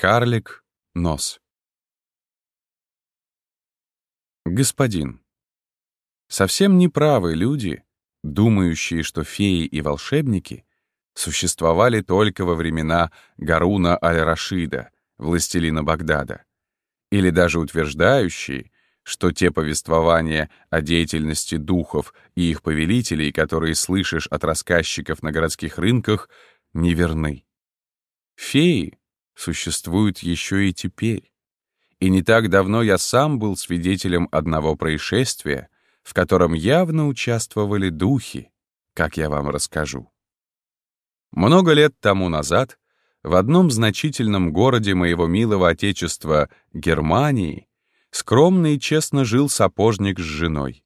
Карлик нос. Господин. Совсем неправы люди, думающие, что феи и волшебники существовали только во времена Гаруна аль-Рашида, властелина Багдада, или даже утверждающие, что те повествования о деятельности духов и их повелителей, которые слышишь от рассказчиков на городских рынках, неверны. Феи существуют еще и теперь. И не так давно я сам был свидетелем одного происшествия, в котором явно участвовали духи, как я вам расскажу. Много лет тому назад в одном значительном городе моего милого отечества Германии скромно и честно жил сапожник с женой.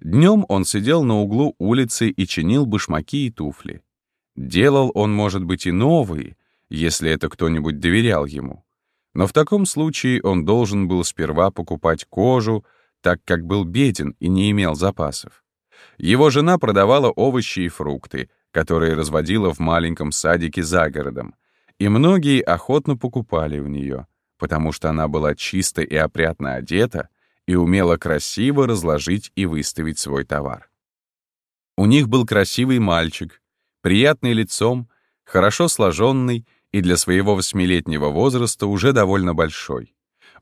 Днем он сидел на углу улицы и чинил башмаки и туфли. Делал он, может быть, и новые, если это кто-нибудь доверял ему. Но в таком случае он должен был сперва покупать кожу, так как был беден и не имел запасов. Его жена продавала овощи и фрукты, которые разводила в маленьком садике за городом, и многие охотно покупали у нее, потому что она была чисто и опрятно одета и умела красиво разложить и выставить свой товар. У них был красивый мальчик, приятный лицом, хорошо сложенный и для своего восьмилетнего возраста уже довольно большой.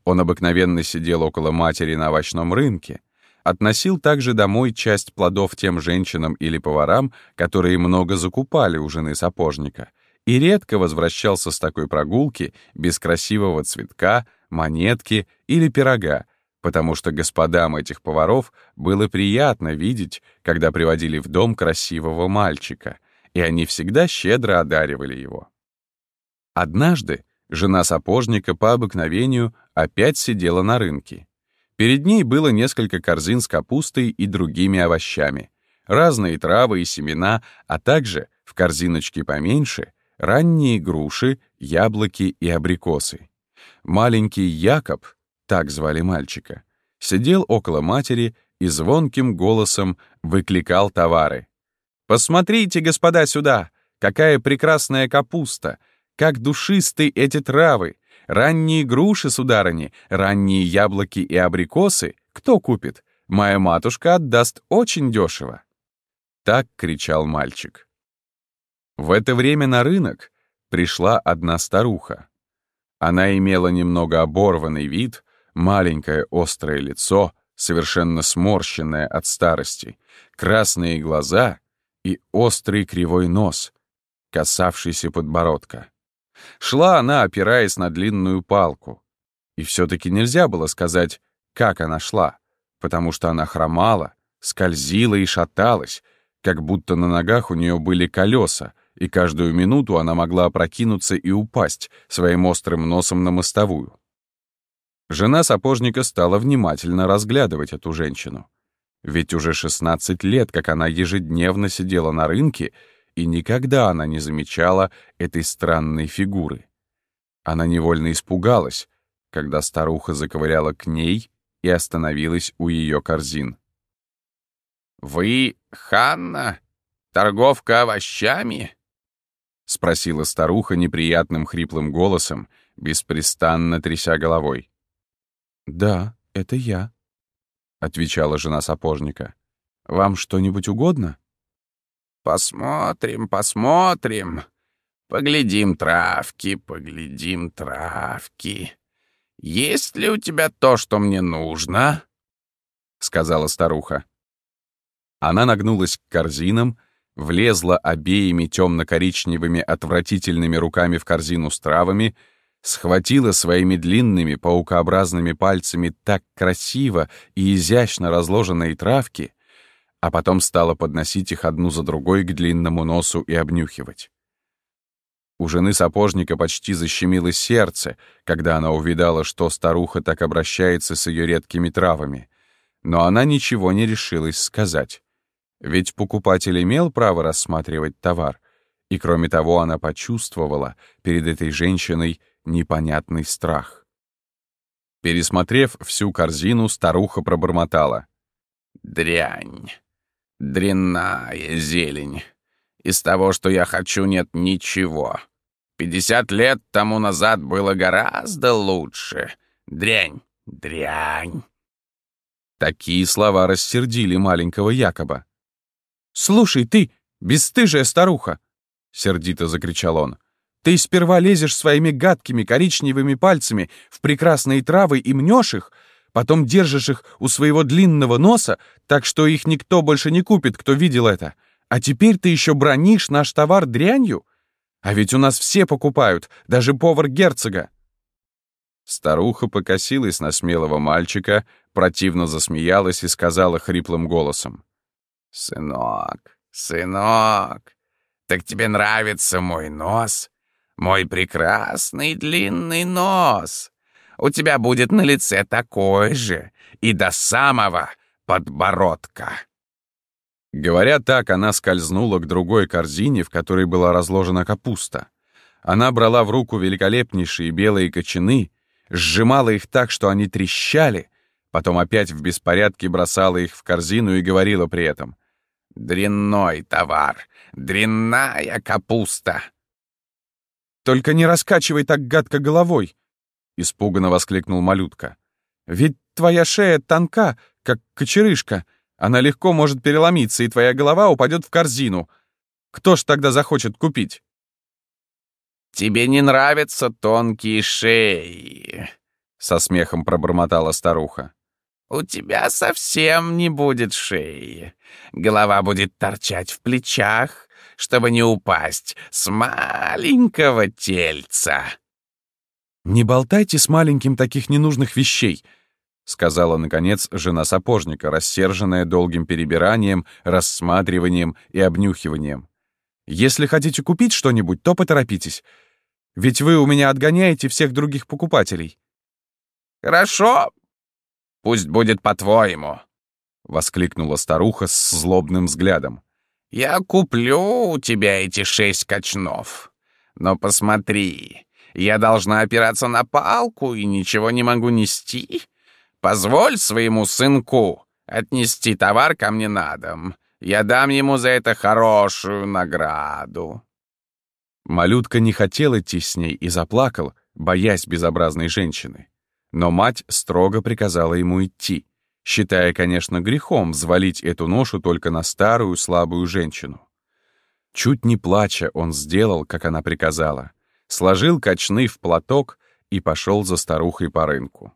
Он обыкновенно сидел около матери на овощном рынке, относил также домой часть плодов тем женщинам или поварам, которые много закупали у жены сапожника, и редко возвращался с такой прогулки без красивого цветка, монетки или пирога, потому что господам этих поваров было приятно видеть, когда приводили в дом красивого мальчика, и они всегда щедро одаривали его. Однажды жена сапожника по обыкновению опять сидела на рынке. Перед ней было несколько корзин с капустой и другими овощами, разные травы и семена, а также, в корзиночке поменьше, ранние груши, яблоки и абрикосы. Маленький Якоб, так звали мальчика, сидел около матери и звонким голосом выкликал товары. «Посмотрите, господа, сюда! Какая прекрасная капуста! Как душисты эти травы! Ранние груши, сударыни, ранние яблоки и абрикосы кто купит? Моя матушка отдаст очень дешево. Так кричал мальчик. В это время на рынок пришла одна старуха. Она имела немного оборванный вид, маленькое острое лицо, совершенно сморщенное от старости, красные глаза и острый кривой нос, касавшийся подбородка. Шла она, опираясь на длинную палку. И все-таки нельзя было сказать, как она шла, потому что она хромала, скользила и шаталась, как будто на ногах у нее были колеса, и каждую минуту она могла опрокинуться и упасть своим острым носом на мостовую. Жена сапожника стала внимательно разглядывать эту женщину. Ведь уже 16 лет, как она ежедневно сидела на рынке и никогда она не замечала этой странной фигуры. Она невольно испугалась, когда старуха заковыряла к ней и остановилась у ее корзин. «Вы Ханна? Торговка овощами?» — спросила старуха неприятным хриплым голосом, беспрестанно тряся головой. «Да, это я», — отвечала жена сапожника. «Вам что-нибудь угодно?» Посмотрим, посмотрим. Поглядим травки, поглядим травки. Есть ли у тебя то, что мне нужно? Сказала старуха. Она нагнулась к корзинам, влезла обеими темно-коричневыми отвратительными руками в корзину с травами, схватила своими длинными паукообразными пальцами так красиво и изящно разложенные травки, а потом стала подносить их одну за другой к длинному носу и обнюхивать. У жены сапожника почти защемило сердце, когда она увидала, что старуха так обращается с ее редкими травами. Но она ничего не решилась сказать. Ведь покупатель имел право рассматривать товар, и кроме того она почувствовала перед этой женщиной непонятный страх. Пересмотрев всю корзину, старуха пробормотала. «Дрянь! Дрянная зелень. Из того, что я хочу, нет ничего. Пятьдесят лет тому назад было гораздо лучше. Дрянь, дрянь. Такие слова рассердили маленького Якоба. «Слушай, ты, бесстыжая старуха!» — сердито закричал он. «Ты сперва лезешь своими гадкими коричневыми пальцами в прекрасные травы и мнешь их, потом держишь их у своего длинного носа, так что их никто больше не купит, кто видел это. А теперь ты еще бронишь наш товар дрянью? А ведь у нас все покупают, даже повар герцога». Старуха покосилась на смелого мальчика, противно засмеялась и сказала хриплым голосом. «Сынок, сынок, так тебе нравится мой нос? Мой прекрасный длинный нос. У тебя будет на лице такой же и до самого подбородка». Говоря так, она скользнула к другой корзине, в которой была разложена капуста. Она брала в руку великолепнейшие белые кочаны, сжимала их так, что они трещали, потом опять в беспорядке бросала их в корзину и говорила при этом «Дрянной товар! Дрянная капуста!» «Только не раскачивай так гадко головой!» — испуганно воскликнул малютка. «Ведь твоя шея тонка, как кочерышка. Она легко может переломиться, и твоя голова упадет в корзину. Кто ж тогда захочет купить?» «Тебе не нравятся тонкие шеи», — со смехом пробормотала старуха. «У тебя совсем не будет шеи. Голова будет торчать в плечах, чтобы не упасть с маленького тельца». «Не болтайте с маленьким таких ненужных вещей», — сказала, наконец, жена сапожника, рассерженная долгим перебиранием, рассматриванием и обнюхиванием. «Если хотите купить что-нибудь, то поторопитесь. Ведь вы у меня отгоняете всех других покупателей». «Хорошо. Пусть будет по-твоему», — воскликнула старуха с злобным взглядом. «Я куплю у тебя эти шесть качнов. Но посмотри, я должна опираться на палку и ничего не могу нести. Позволь своему сынку отнести товар ко мне на дом. Я дам ему за это хорошую награду». Малютка не хотел идти с ней и заплакал, боясь безобразной женщины. Но мать строго приказала ему идти, считая, конечно, грехом взвалить эту ношу только на старую слабую женщину. Чуть не плача, он сделал, как она приказала, сложил кочны в платок и пошел за старухой по рынку.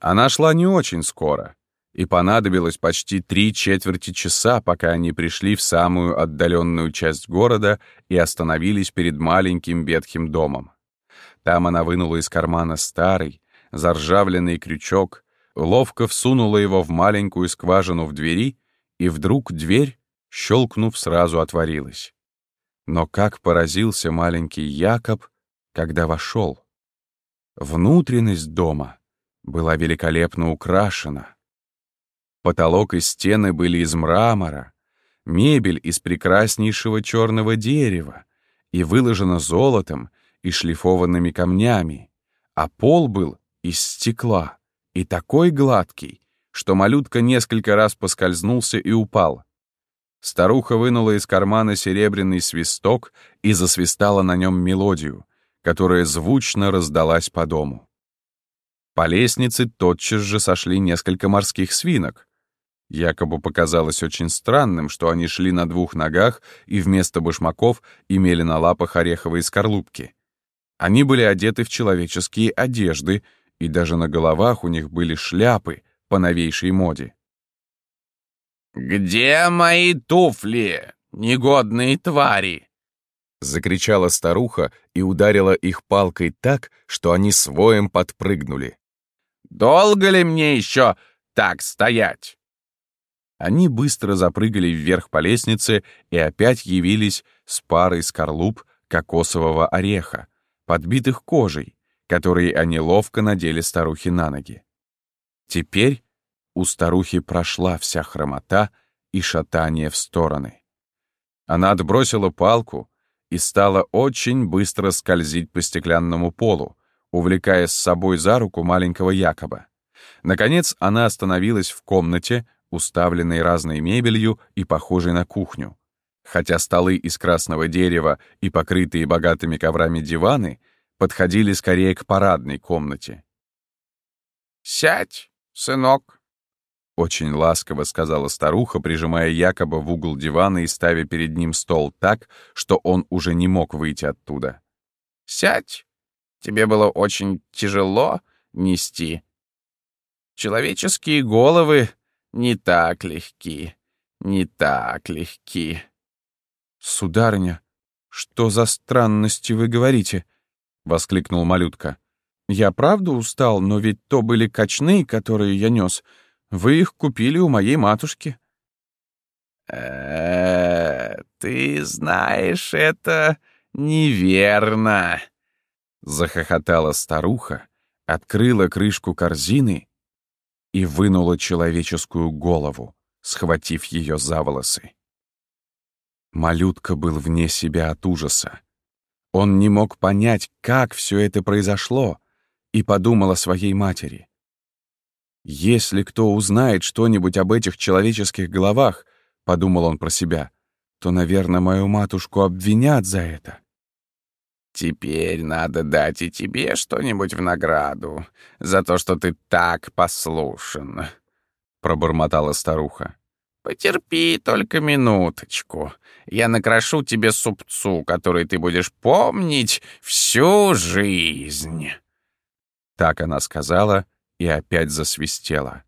Она шла не очень скоро, и понадобилось почти три четверти часа, пока они пришли в самую отдаленную часть города и остановились перед маленьким ветхим домом. Там она вынула из кармана старый, заржавленный крючок, ловко всунула его в маленькую скважину в двери, и вдруг дверь, щелкнув, сразу отворилась. Но как поразился маленький Якоб, когда вошел. Внутренность дома была великолепно украшена. Потолок и стены были из мрамора, мебель из прекраснейшего черного дерева и выложена золотом и шлифованными камнями, а пол был из стекла и такой гладкий, что малютка несколько раз поскользнулся и упал. Старуха вынула из кармана серебряный свисток и засвистала на нем мелодию, которая звучно раздалась по дому. По лестнице тотчас же сошли несколько морских свинок, Якобы показалось очень странным, что они шли на двух ногах и вместо башмаков имели на лапах ореховые скорлупки. Они были одеты в человеческие одежды, и даже на головах у них были шляпы по новейшей моде. «Где мои туфли, негодные твари?» — закричала старуха и ударила их палкой так, что они своем подпрыгнули. «Долго ли мне еще так стоять?» Они быстро запрыгали вверх по лестнице и опять явились с парой скорлуп кокосового ореха, подбитых кожей, которые они ловко надели старухе на ноги. Теперь у старухи прошла вся хромота и шатание в стороны. Она отбросила палку и стала очень быстро скользить по стеклянному полу, увлекая с собой за руку маленького Якоба. Наконец она остановилась в комнате, уставленной разной мебелью и похожей на кухню. хотя столы из красного дерева и покрытые богатыми коврами диваны подходили скорее к парадной комнате. «Сядь, сынок», — очень ласково сказала старуха, прижимая якобы в угол дивана и ставя перед ним стол так, что он уже не мог выйти оттуда. «Сядь. Тебе было очень тяжело нести. Человеческие головы не так легки, не так легки». «Сударыня, что за странности вы говорите?» — воскликнул малютка. «Я правда устал, но ведь то были качны, которые я нес. Вы их купили у моей матушки». «Э, ты знаешь, это неверно», — захохотала старуха, открыла крышку корзины и вынула человеческую голову, схватив ее за волосы. Малютка был вне себя от ужаса. Он не мог понять, как все это произошло, и подумал о своей матери. «Если кто узнает что-нибудь об этих человеческих головах, — подумал он про себя, — то, наверное, мою матушку обвинят за это». «Теперь надо дать и тебе что-нибудь в награду за то, что ты так послушен», — пробормотала старуха. «Потерпи только минуточку. Я накрошу тебе супцу, который ты будешь помнить всю жизнь». Так она сказала и опять засвистела.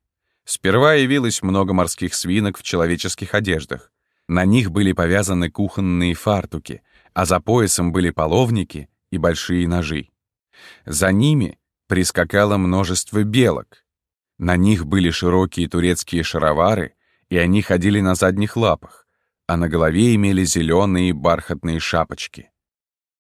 Сперва явилось много морских свинок в человеческих одеждах. На них были повязаны кухонные фартуки, а за поясом были половники и большие ножи. За ними прискакало множество белок. На них были широкие турецкие шаровары, и они ходили на задних лапах, а на голове имели зеленые бархатные шапочки.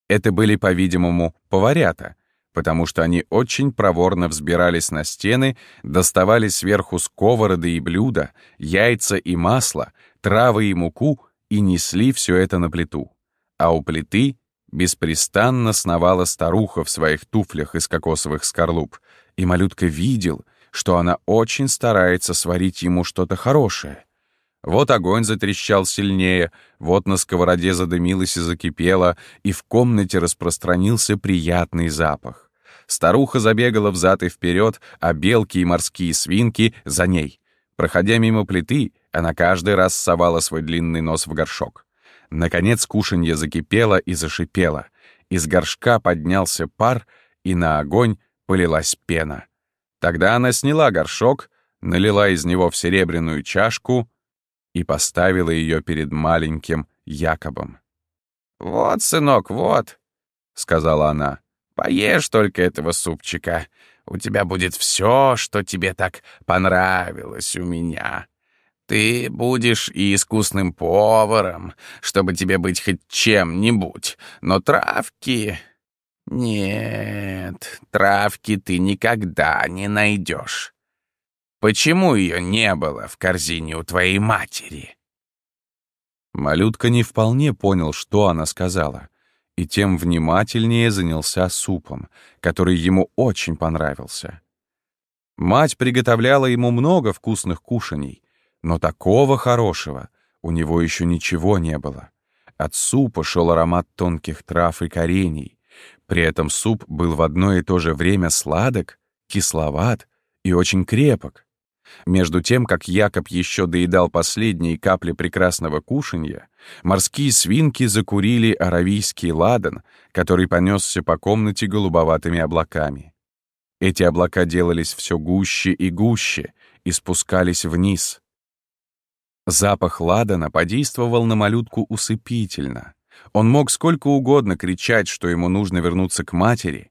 Это были, по-видимому, поварята, потому что они очень проворно взбирались на стены, доставали сверху сковороды и блюда, яйца и масло, травы и муку и несли все это на плиту. А у плиты беспрестанно сновала старуха в своих туфлях из кокосовых скорлуп, и малютка видел — что она очень старается сварить ему что-то хорошее. Вот огонь затрещал сильнее, вот на сковороде задымилось и закипело, и в комнате распространился приятный запах. Старуха забегала взад и вперед, а белки и морские свинки за ней. Проходя мимо плиты, она каждый раз совала свой длинный нос в горшок. Наконец кушанье закипело и зашипело. Из горшка поднялся пар, и на огонь полилась пена. Тогда она сняла горшок, налила из него в серебряную чашку и поставила ее перед маленьким Якобом. «Вот, сынок, вот», — сказала она, — «поешь только этого супчика. У тебя будет все, что тебе так понравилось у меня. Ты будешь и искусным поваром, чтобы тебе быть хоть чем-нибудь, но травки «Нет, травки ты никогда не найдешь. Почему ее не было в корзине у твоей матери?» Малютка не вполне понял, что она сказала, и тем внимательнее занялся супом, который ему очень понравился. Мать приготовляла ему много вкусных кушаний, но такого хорошего у него еще ничего не было. От супа шел аромат тонких трав и корений, при этом суп был в одно и то же время сладок, кисловат и очень крепок. Между тем, как Якоб еще доедал последние капли прекрасного кушанья, морские свинки закурили аравийский ладан, который понесся по комнате голубоватыми облаками. Эти облака делались все гуще и гуще и спускались вниз. Запах ладана подействовал на малютку усыпительно. Он мог сколько угодно кричать, что ему нужно вернуться к матери.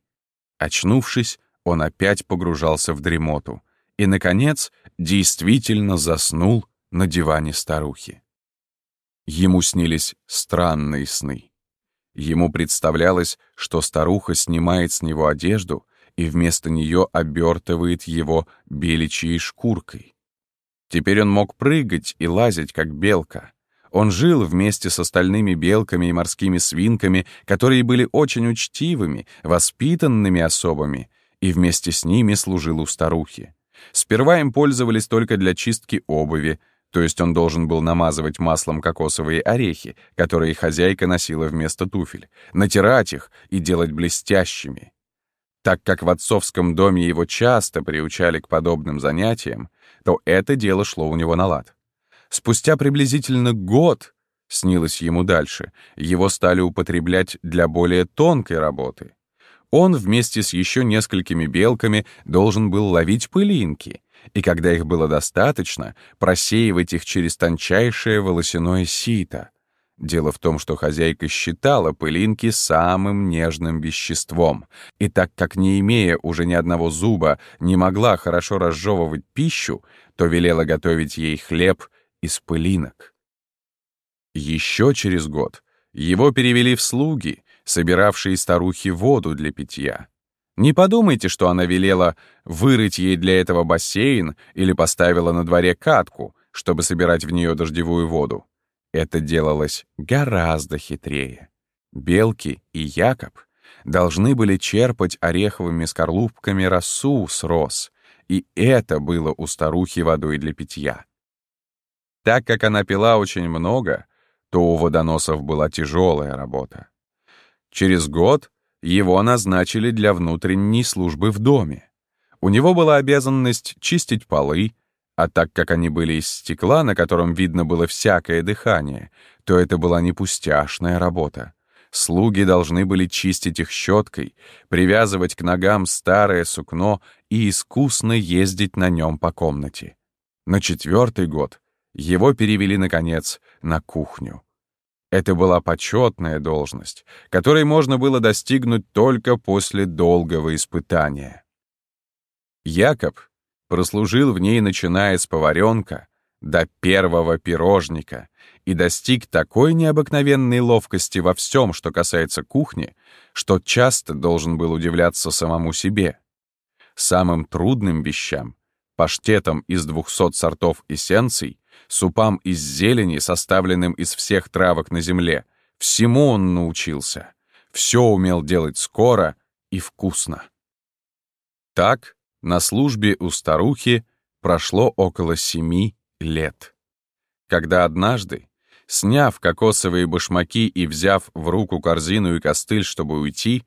Очнувшись, он опять погружался в дремоту и, наконец, действительно заснул на диване старухи. Ему снились странные сны. Ему представлялось, что старуха снимает с него одежду и вместо нее обертывает его беличьей шкуркой. Теперь он мог прыгать и лазить, как белка. Он жил вместе с остальными белками и морскими свинками, которые были очень учтивыми, воспитанными особами, и вместе с ними служил у старухи. Сперва им пользовались только для чистки обуви, то есть он должен был намазывать маслом кокосовые орехи, которые хозяйка носила вместо туфель, натирать их и делать блестящими. Так как в отцовском доме его часто приучали к подобным занятиям, то это дело шло у него на лад. Спустя приблизительно год, снилось ему дальше, его стали употреблять для более тонкой работы. Он вместе с еще несколькими белками должен был ловить пылинки, и когда их было достаточно, просеивать их через тончайшее волосяное сито. Дело в том, что хозяйка считала пылинки самым нежным веществом, и так как, не имея уже ни одного зуба, не могла хорошо разжевывать пищу, то велела готовить ей хлеб из пылинок. Еще через год его перевели в слуги, собиравшие старухи воду для питья. Не подумайте, что она велела вырыть ей для этого бассейн или поставила на дворе катку, чтобы собирать в нее дождевую воду. Это делалось гораздо хитрее. Белки и Якоб должны были черпать ореховыми скорлупками росу с роз, и это было у старухи водой для питья. Так как она пила очень много, то у водоносов была тяжелая работа. Через год его назначили для внутренней службы в доме. У него была обязанность чистить полы, а так как они были из стекла, на котором видно было всякое дыхание, то это была не пустяшная работа. Слуги должны были чистить их щеткой, привязывать к ногам старое сукно и искусно ездить на нем по комнате. На четвертый год его перевели, наконец, на кухню. Это была почетная должность, которой можно было достигнуть только после долгого испытания. Якоб прослужил в ней, начиная с поваренка до первого пирожника, и достиг такой необыкновенной ловкости во всем, что касается кухни, что часто должен был удивляться самому себе. Самым трудным вещам, паштетом из двухсот сортов эссенций, супам из зелени, составленным из всех травок на земле. Всему он научился. Все умел делать скоро и вкусно. Так, на службе у старухи прошло около семи лет. Когда однажды, сняв кокосовые башмаки и взяв в руку корзину и костыль, чтобы уйти,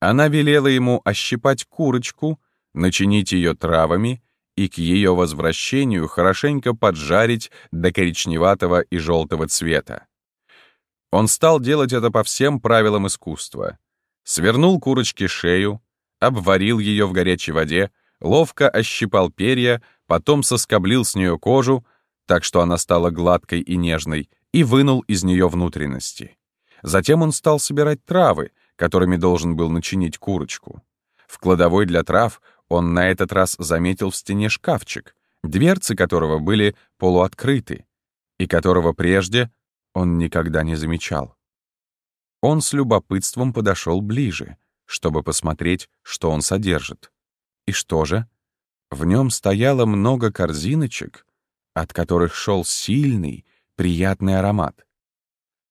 она велела ему ощипать курочку, начинить ее травами и к ее возвращению хорошенько поджарить до коричневатого и желтого цвета. Он стал делать это по всем правилам искусства. Свернул курочке шею, обварил ее в горячей воде, ловко ощипал перья, потом соскоблил с нее кожу, так что она стала гладкой и нежной, и вынул из нее внутренности. Затем он стал собирать травы, которыми должен был начинить курочку. В кладовой для трав он на этот раз заметил в стене шкафчик, дверцы которого были полуоткрыты, и которого прежде он никогда не замечал. Он с любопытством подошел ближе, чтобы посмотреть, что он содержит. И что же? В нем стояло много корзиночек, от которых шел сильный, приятный аромат.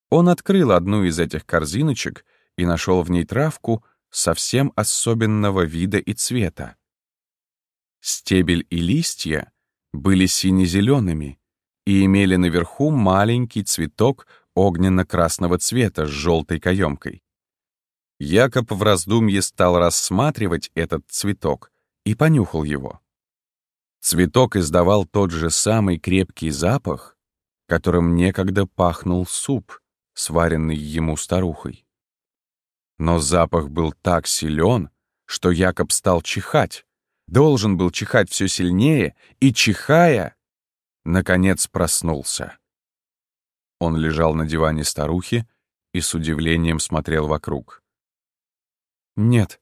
Он открыл одну из этих корзиночек и нашел в ней травку совсем особенного вида и цвета. Стебель и листья были сине-зелеными и имели наверху маленький цветок огненно-красного цвета с желтой каемкой. Якоб в раздумье стал рассматривать этот цветок и понюхал его. Цветок издавал тот же самый крепкий запах, которым некогда пахнул суп, сваренный ему старухой. Но запах был так силен, что Якоб стал чихать, должен был чихать все сильнее и, чихая, наконец проснулся. Он лежал на диване старухи и с удивлением смотрел вокруг. «Нет,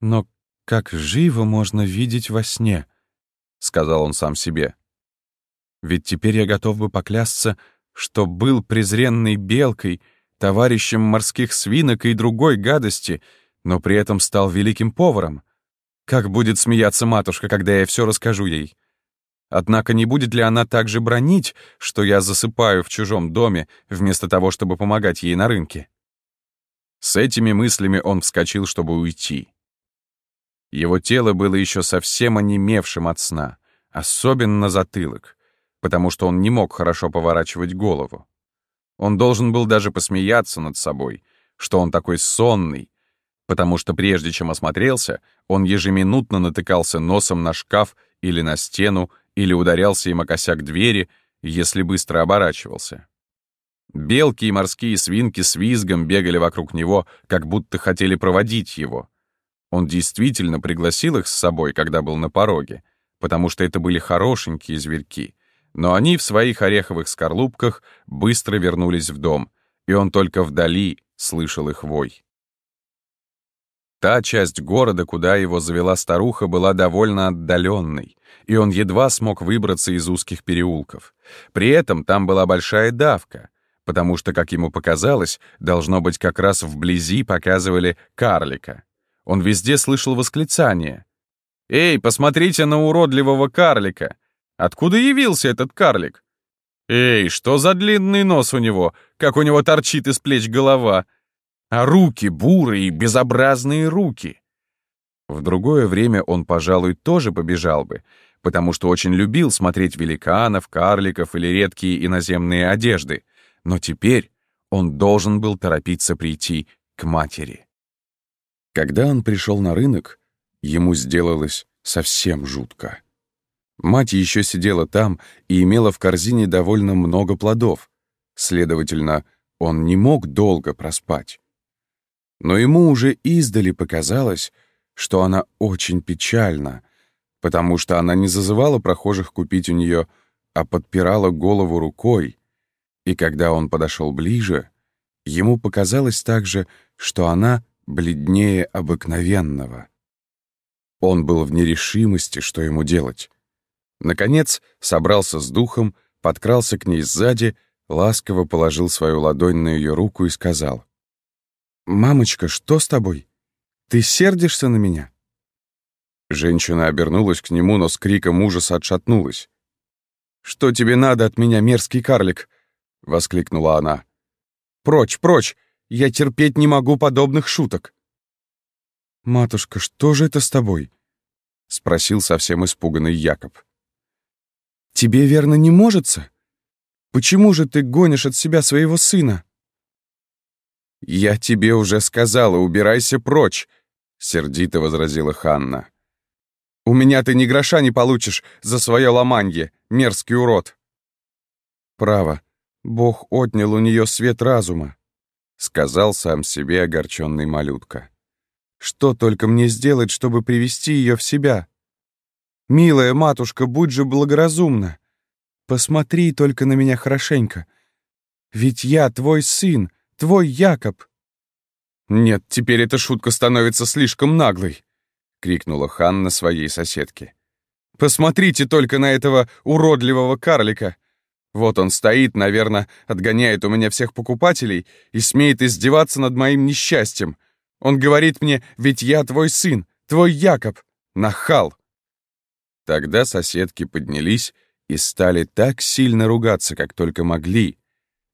но как живо можно видеть во сне», — сказал он сам себе. «Ведь теперь я готов бы поклясться, что был презренной белкой, товарищем морских свинок и другой гадости, но при этом стал великим поваром. Как будет смеяться матушка, когда я все расскажу ей? Однако не будет ли она также бронить, что я засыпаю в чужом доме, вместо того, чтобы помогать ей на рынке? С этими мыслями он вскочил, чтобы уйти. Его тело было еще совсем онемевшим от сна, особенно затылок. потому что он не мог хорошо поворачивать голову. Он должен был даже посмеяться над собой, что он такой сонный, потому что прежде чем осмотрелся, он ежеминутно натыкался носом на шкаф или на стену, или ударялся им о косяк двери, если быстро оборачивался. Белки и морские свинки с визгом бегали вокруг него, как будто хотели проводить его. Он действительно пригласил их с собой, когда был на пороге, потому что это были хорошенькие зверьки, но они в своих ореховых скорлупках быстро вернулись в дом, и он только вдали слышал их вой. Та часть города, куда его завела старуха, была довольно отдаленной, и он едва смог выбраться из узких переулков. При этом там была большая давка, потому что, как ему показалось, должно быть, как раз вблизи показывали карлика. Он везде слышал восклицания. «Эй, посмотрите на уродливого карлика! Откуда явился этот карлик? Эй, что за длинный нос у него, как у него торчит из плеч голова!» А руки бурые, безобразные руки. В другое время он, пожалуй, тоже побежал бы, потому что очень любил смотреть великанов, карликов или редкие иноземные одежды, но теперь он должен был торопиться прийти к матери. Когда он пришел на рынок, ему сделалось совсем жутко. Мать еще сидела там и имела в корзине довольно много плодов. Следовательно, он не мог долго проспать. Но ему уже издали показалось, что она очень печальна, потому что она не зазывала прохожих купить у нее, а подпирала голову рукой, и когда он подошел ближе, ему показалось также, что она бледнее обыкновенного. Он был в нерешимости, что ему делать. Наконец, собрался с духом, подкрался к ней сзади, ласково положил свою ладонь на ее руку и сказал — «Мамочка, что с тобой? Ты сердишься на меня?» Женщина обернулась к нему, но с криком ужаса отшатнулась. «Что тебе надо от меня, мерзкий карлик?» — воскликнула она. «Прочь, прочь! Я терпеть не могу подобных шуток!» «Матушка, что же это с тобой?» — спросил совсем испуганный Якоб. «Тебе, верно, не можется? Почему же ты гонишь от себя своего сына?» «Я тебе уже сказала, убирайся прочь!» — сердито возразила Ханна. «У меня ты ни гроша не получишь за свое ломанье, мерзкий урод!» «Право, Бог отнял у нее свет разума», — сказал сам себе огорченный малютка. «Что только мне сделать, чтобы привести ее в себя? Милая матушка, будь же благоразумна. Посмотри только на меня хорошенько. Ведь я твой сын, Твой Якоб!» «Нет, теперь эта шутка становится слишком наглой!» — крикнула Ханна своей соседке. «Посмотрите только на этого уродливого карлика! Вот он стоит, наверное, отгоняет у меня всех покупателей и смеет издеваться над моим несчастьем. Он говорит мне, ведь я твой сын, твой Якоб, нахал!» Тогда соседки поднялись и стали так сильно ругаться, как только могли,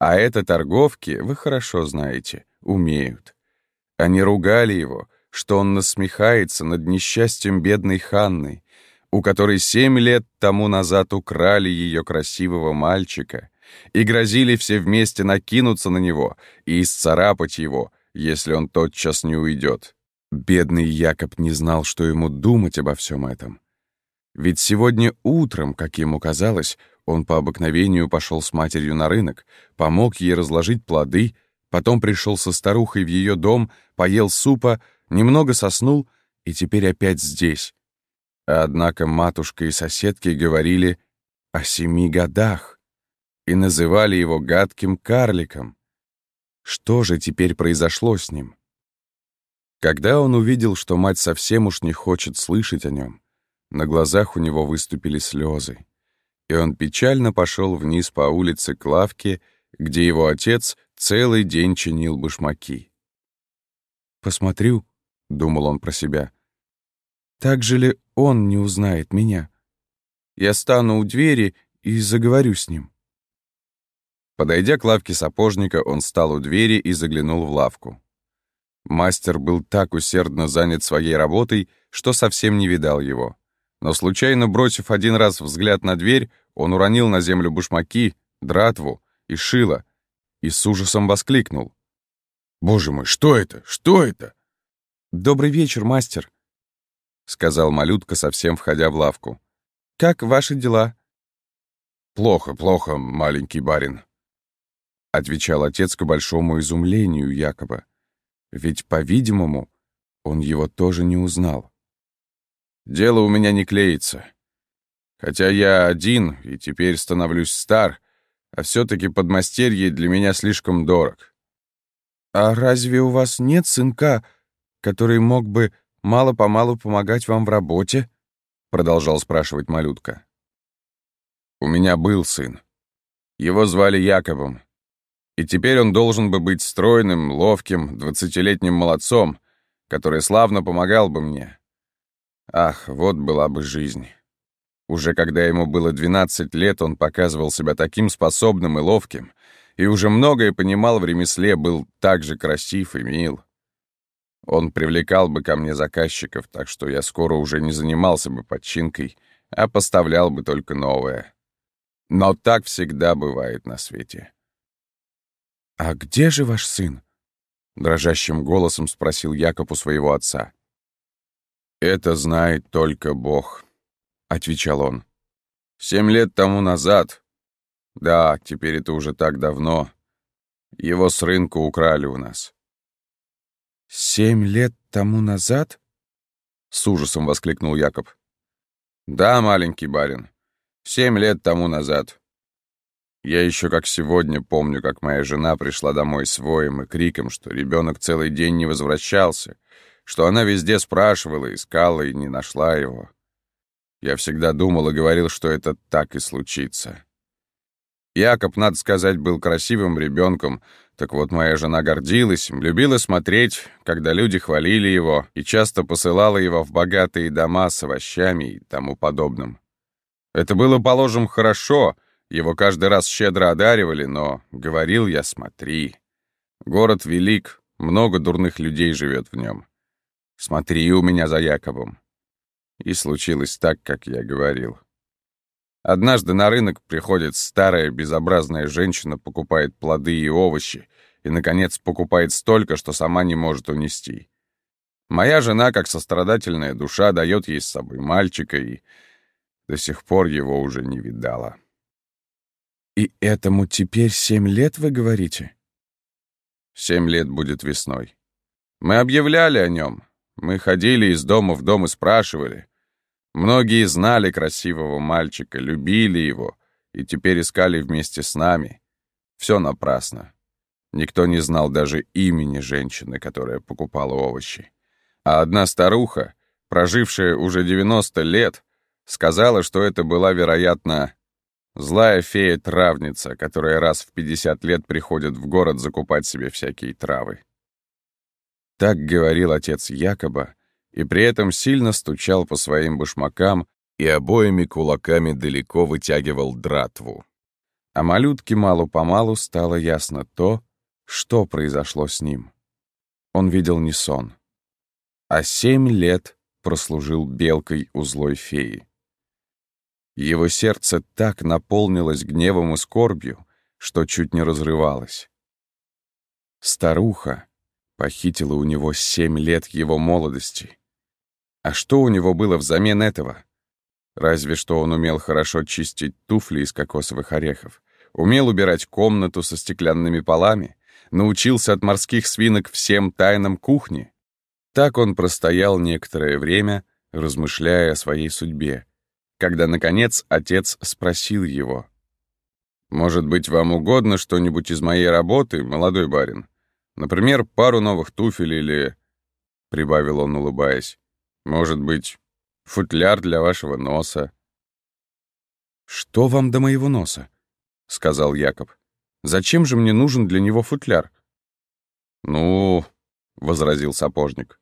а это торговки, вы хорошо знаете, умеют. Они ругали его, что он насмехается над несчастьем бедной Ханны, у которой семь лет тому назад украли ее красивого мальчика, и грозили все вместе накинуться на него и исцарапать его, если он тотчас не уйдет. Бедный Якоб не знал, что ему думать обо всем этом. Ведь сегодня утром, как ему казалось, он по обыкновению пошел с матерью на рынок, помог ей разложить плоды, потом пришел со старухой в ее дом, поел супа, немного соснул и теперь опять здесь. Однако матушка и соседки говорили о семи годах и называли его гадким карликом. Что же теперь произошло с ним? Когда он увидел, что мать совсем уж не хочет слышать о нем, на глазах у него выступили слезы и он печально пошел вниз по улице к лавке, где его отец целый день чинил башмаки. «Посмотрю», — думал он про себя, — «так же ли он не узнает меня? Я стану у двери и заговорю с ним». Подойдя к лавке сапожника, он встал у двери и заглянул в лавку. Мастер был так усердно занят своей работой, что совсем не видал его. Но случайно бросив один раз взгляд на дверь, он уронил на землю башмаки, дратву и шило, и с ужасом воскликнул. «Боже мой, что это? Что это?» «Добрый вечер, мастер», — сказал малютка, совсем входя в лавку. «Как ваши дела?» «Плохо, плохо, маленький барин», — отвечал отец к большому изумлению якобы. Ведь, по-видимому, он его тоже не узнал. «Дело у меня не клеится. Хотя я один и теперь становлюсь стар, а все-таки подмастерье для меня слишком дорог». «А разве у вас нет сынка, который мог бы мало-помалу помогать вам в работе?» — продолжал спрашивать малютка. «У меня был сын. Его звали Яковом. И теперь он должен бы быть стройным, ловким, двадцатилетним молодцом, который славно помогал бы мне. Ах, вот была бы жизнь. Уже когда ему было 12 лет, он показывал себя таким способным и ловким, и уже многое понимал в ремесле, был так же красив и мил. Он привлекал бы ко мне заказчиков, так что я скоро уже не занимался бы подчинкой, а поставлял бы только новое. Но так всегда бывает на свете. «А где же ваш сын?» — дрожащим голосом спросил Якоб у своего отца. «Это знает только Бог», — отвечал он. «Семь лет тому назад, да, теперь это уже так давно, его с рынка украли у нас». «Семь лет тому назад?» — с ужасом воскликнул Якоб. «Да, маленький барин, семь лет тому назад. Я еще как сегодня помню, как моя жена пришла домой с воем и криком, что ребенок целый день не возвращался, что она везде спрашивала, искала и не нашла его. Я всегда думал и говорил, что это так и случится. Якоб, надо сказать, был красивым ребенком, так вот моя жена гордилась, любила смотреть, когда люди хвалили его, и часто посылала его в богатые дома с овощами и тому подобным. Это было, положим, хорошо — его каждый раз щедро одаривали, но говорил я, смотри. Город велик, много дурных людей живет в нем. Смотри у меня за Яковом. И случилось так, как я говорил. Однажды на рынок приходит старая безобразная женщина, покупает плоды и овощи, и, наконец, покупает столько, что сама не может унести. Моя жена, как сострадательная душа, дает ей с собой мальчика, и до сих пор его уже не видала. «И этому теперь семь лет, вы говорите?» «Семь лет будет весной. Мы объявляли о нем. Мы ходили из дома в дом и спрашивали. Многие знали красивого мальчика, любили его и теперь искали вместе с нами. Все напрасно. Никто не знал даже имени женщины, которая покупала овощи. А одна старуха, прожившая уже 90 лет, сказала, что это была, вероятно, Злая фея-травница, которая раз в 50 лет приходит в город закупать себе всякие травы. Так говорил отец Якоба, и при этом сильно стучал по своим башмакам и обоими кулаками далеко вытягивал дратву. А малютке мало-помалу стало ясно то, что произошло с ним. Он видел не сон, а семь лет прослужил белкой у злой феи. Его сердце так наполнилось гневом и скорбью, что чуть не разрывалось. Старуха похитила у него семь лет его молодости. А что у него было взамен этого? Разве что он умел хорошо чистить туфли из кокосовых орехов, умел убирать комнату со стеклянными полами, научился от морских свинок всем тайнам кухни. Так он простоял некоторое время, размышляя о своей судьбе, когда, наконец, отец спросил его. «Может быть, вам угодно что-нибудь из моей работы, молодой барин? Например, пару новых туфель или...» — прибавил он, улыбаясь. «Может быть, футляр для вашего носа?» «Что вам до моего носа?» — сказал Якоб. «Зачем же мне нужен для него футляр?» «Ну...» — возразил сапожник.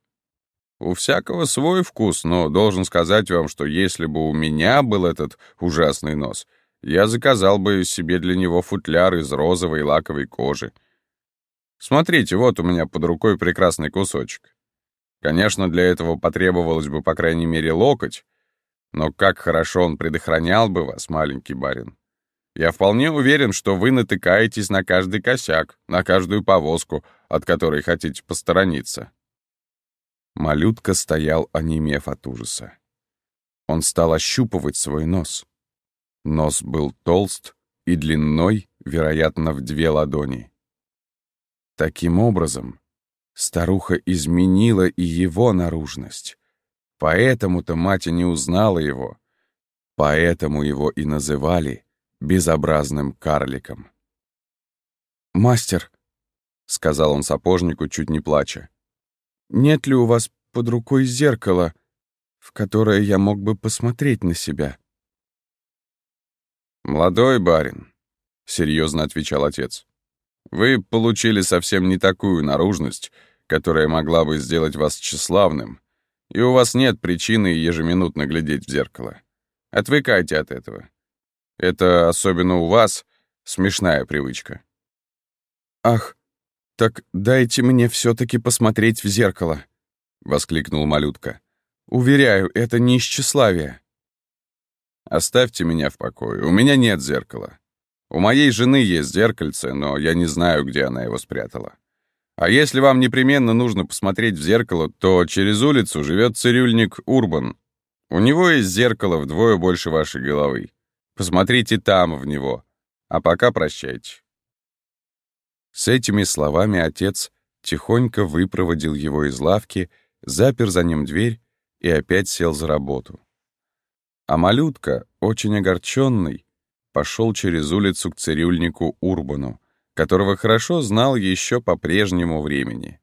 У всякого свой вкус, но должен сказать вам, что если бы у меня был этот ужасный нос, я заказал бы себе для него футляр из розовой лаковой кожи. Смотрите, вот у меня под рукой прекрасный кусочек. Конечно, для этого потребовалось бы, по крайней мере, локоть, Но как хорошо он предохранял бы вас, маленький барин. Я вполне уверен, что вы натыкаетесь на каждый косяк, на каждую повозку, от которой хотите посторониться». Малютка стоял, онемев от ужаса. Он стал ощупывать свой нос. Нос был толст и длиной, вероятно, в две ладони. Таким образом, старуха изменила и его наружность. Поэтому-то мать не узнала его. Поэтому его и называли безобразным карликом. «Мастер», — сказал он сапожнику, чуть не плача, — «нет ли у вас под рукой зеркало, в которое я мог бы посмотреть на себя?» «Молодой барин», — серьезно отвечал отец, — «вы получили совсем не такую наружность, которая могла бы сделать вас тщеславным, и у вас нет причины ежеминутно глядеть в зеркало. Отвыкайте от этого. Это особенно у вас смешная привычка. «Ах, так дайте мне все-таки посмотреть в зеркало», — воскликнул малютка. «Уверяю, это не из тщеславия». «Оставьте меня в покое, у меня нет зеркала. У моей жены есть зеркальце, но я не знаю, где она его спрятала. А если вам непременно нужно посмотреть в зеркало, то через улицу живет цирюльник Урбан. У него есть зеркало вдвое больше вашей головы. Посмотрите там в него. А пока прощайте». С этими словами отец тихонько выпроводил его из лавки, запер за ним дверь и опять сел за работу. А малютка, очень огорченный, пошел через улицу к цирюльнику Урбану, которого хорошо знал еще по прежнему времени.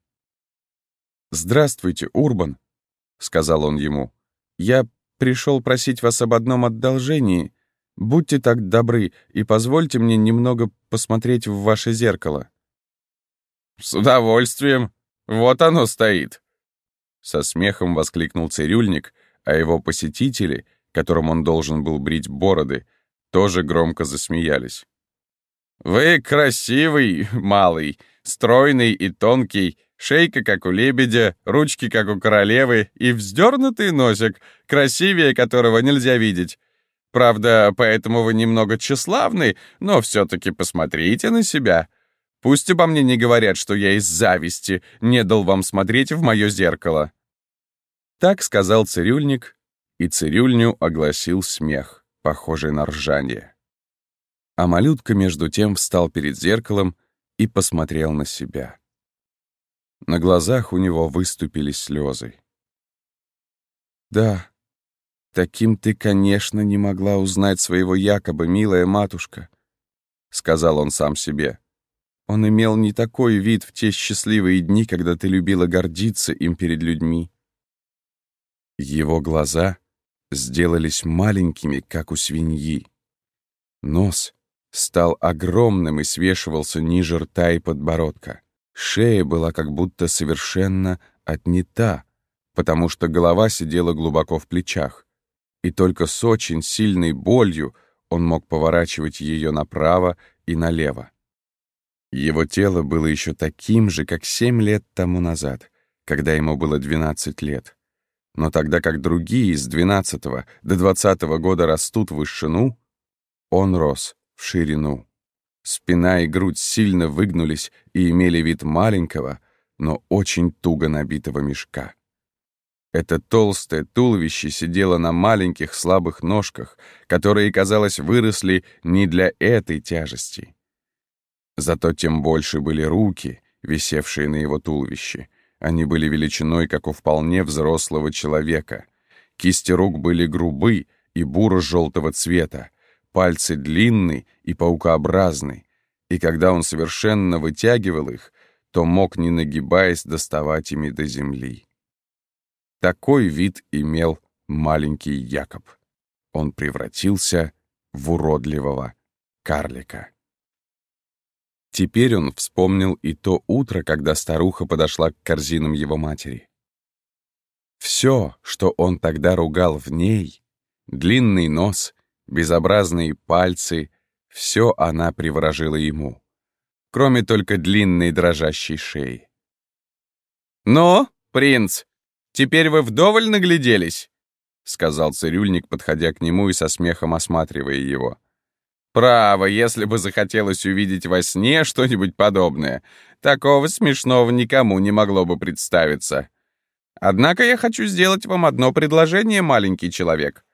«Здравствуйте, Урбан», — сказал он ему. «Я пришел просить вас об одном одолжении. Будьте так добры и позвольте мне немного посмотреть в ваше зеркало». «С удовольствием. Вот оно стоит!» Со смехом воскликнул цирюльник, а его посетители, которым он должен был брить бороды, тоже громко засмеялись. «Вы красивый, малый, стройный и тонкий, шейка, как у лебедя, ручки, как у королевы, и вздернутый носик, красивее которого нельзя видеть. Правда, поэтому вы немного тщеславны, но все-таки посмотрите на себя. Пусть обо мне не говорят, что я из зависти не дал вам смотреть в мое зеркало». Так сказал цирюльник, и цирюльню огласил смех, похожий на ржание. А малютка между тем встал перед зеркалом и посмотрел на себя. На глазах у него выступили слезы. «Да, «Таким ты, конечно, не могла узнать своего якобы, милая матушка», — сказал он сам себе. «Он имел не такой вид в те счастливые дни, когда ты любила гордиться им перед людьми». Его глаза сделались маленькими, как у свиньи. Нос стал огромным и свешивался ниже рта и подбородка. Шея была как будто совершенно отнята, потому что голова сидела глубоко в плечах и только с очень сильной болью он мог поворачивать ее направо и налево. Его тело было еще таким же, как семь лет тому назад, когда ему было 12 лет. Но тогда как другие с 12 до 20 года растут в вышину, он рос в ширину. Спина и грудь сильно выгнулись и имели вид маленького, но очень туго набитого мешка. Это толстое туловище сидело на маленьких слабых ножках, которые, казалось, выросли не для этой тяжести. Зато тем больше были руки, висевшие на его туловище. Они были величиной, как у вполне взрослого человека. Кисти рук были грубы и буро-желтого цвета, пальцы длинные и паукообразные, и когда он совершенно вытягивал их, то мог, не нагибаясь, доставать ими до земли. Такой вид имел маленький Якоб. Он превратился в уродливого карлика. Теперь он вспомнил и то утро, когда старуха подошла к корзинам его матери. Все, что он тогда ругал в ней, длинный нос, безобразные пальцы, все она приворожила ему, кроме только длинной дрожащей шеи. «Но, принц, Теперь вы вдоволь нагляделись?» сказал цирюльник, подходя к нему и со смехом осматривая его. «Право, если бы захотелось увидеть во сне что-нибудь подобное, такого смешного никому не могло бы представиться. Однако я хочу сделать вам одно предложение, маленький человек.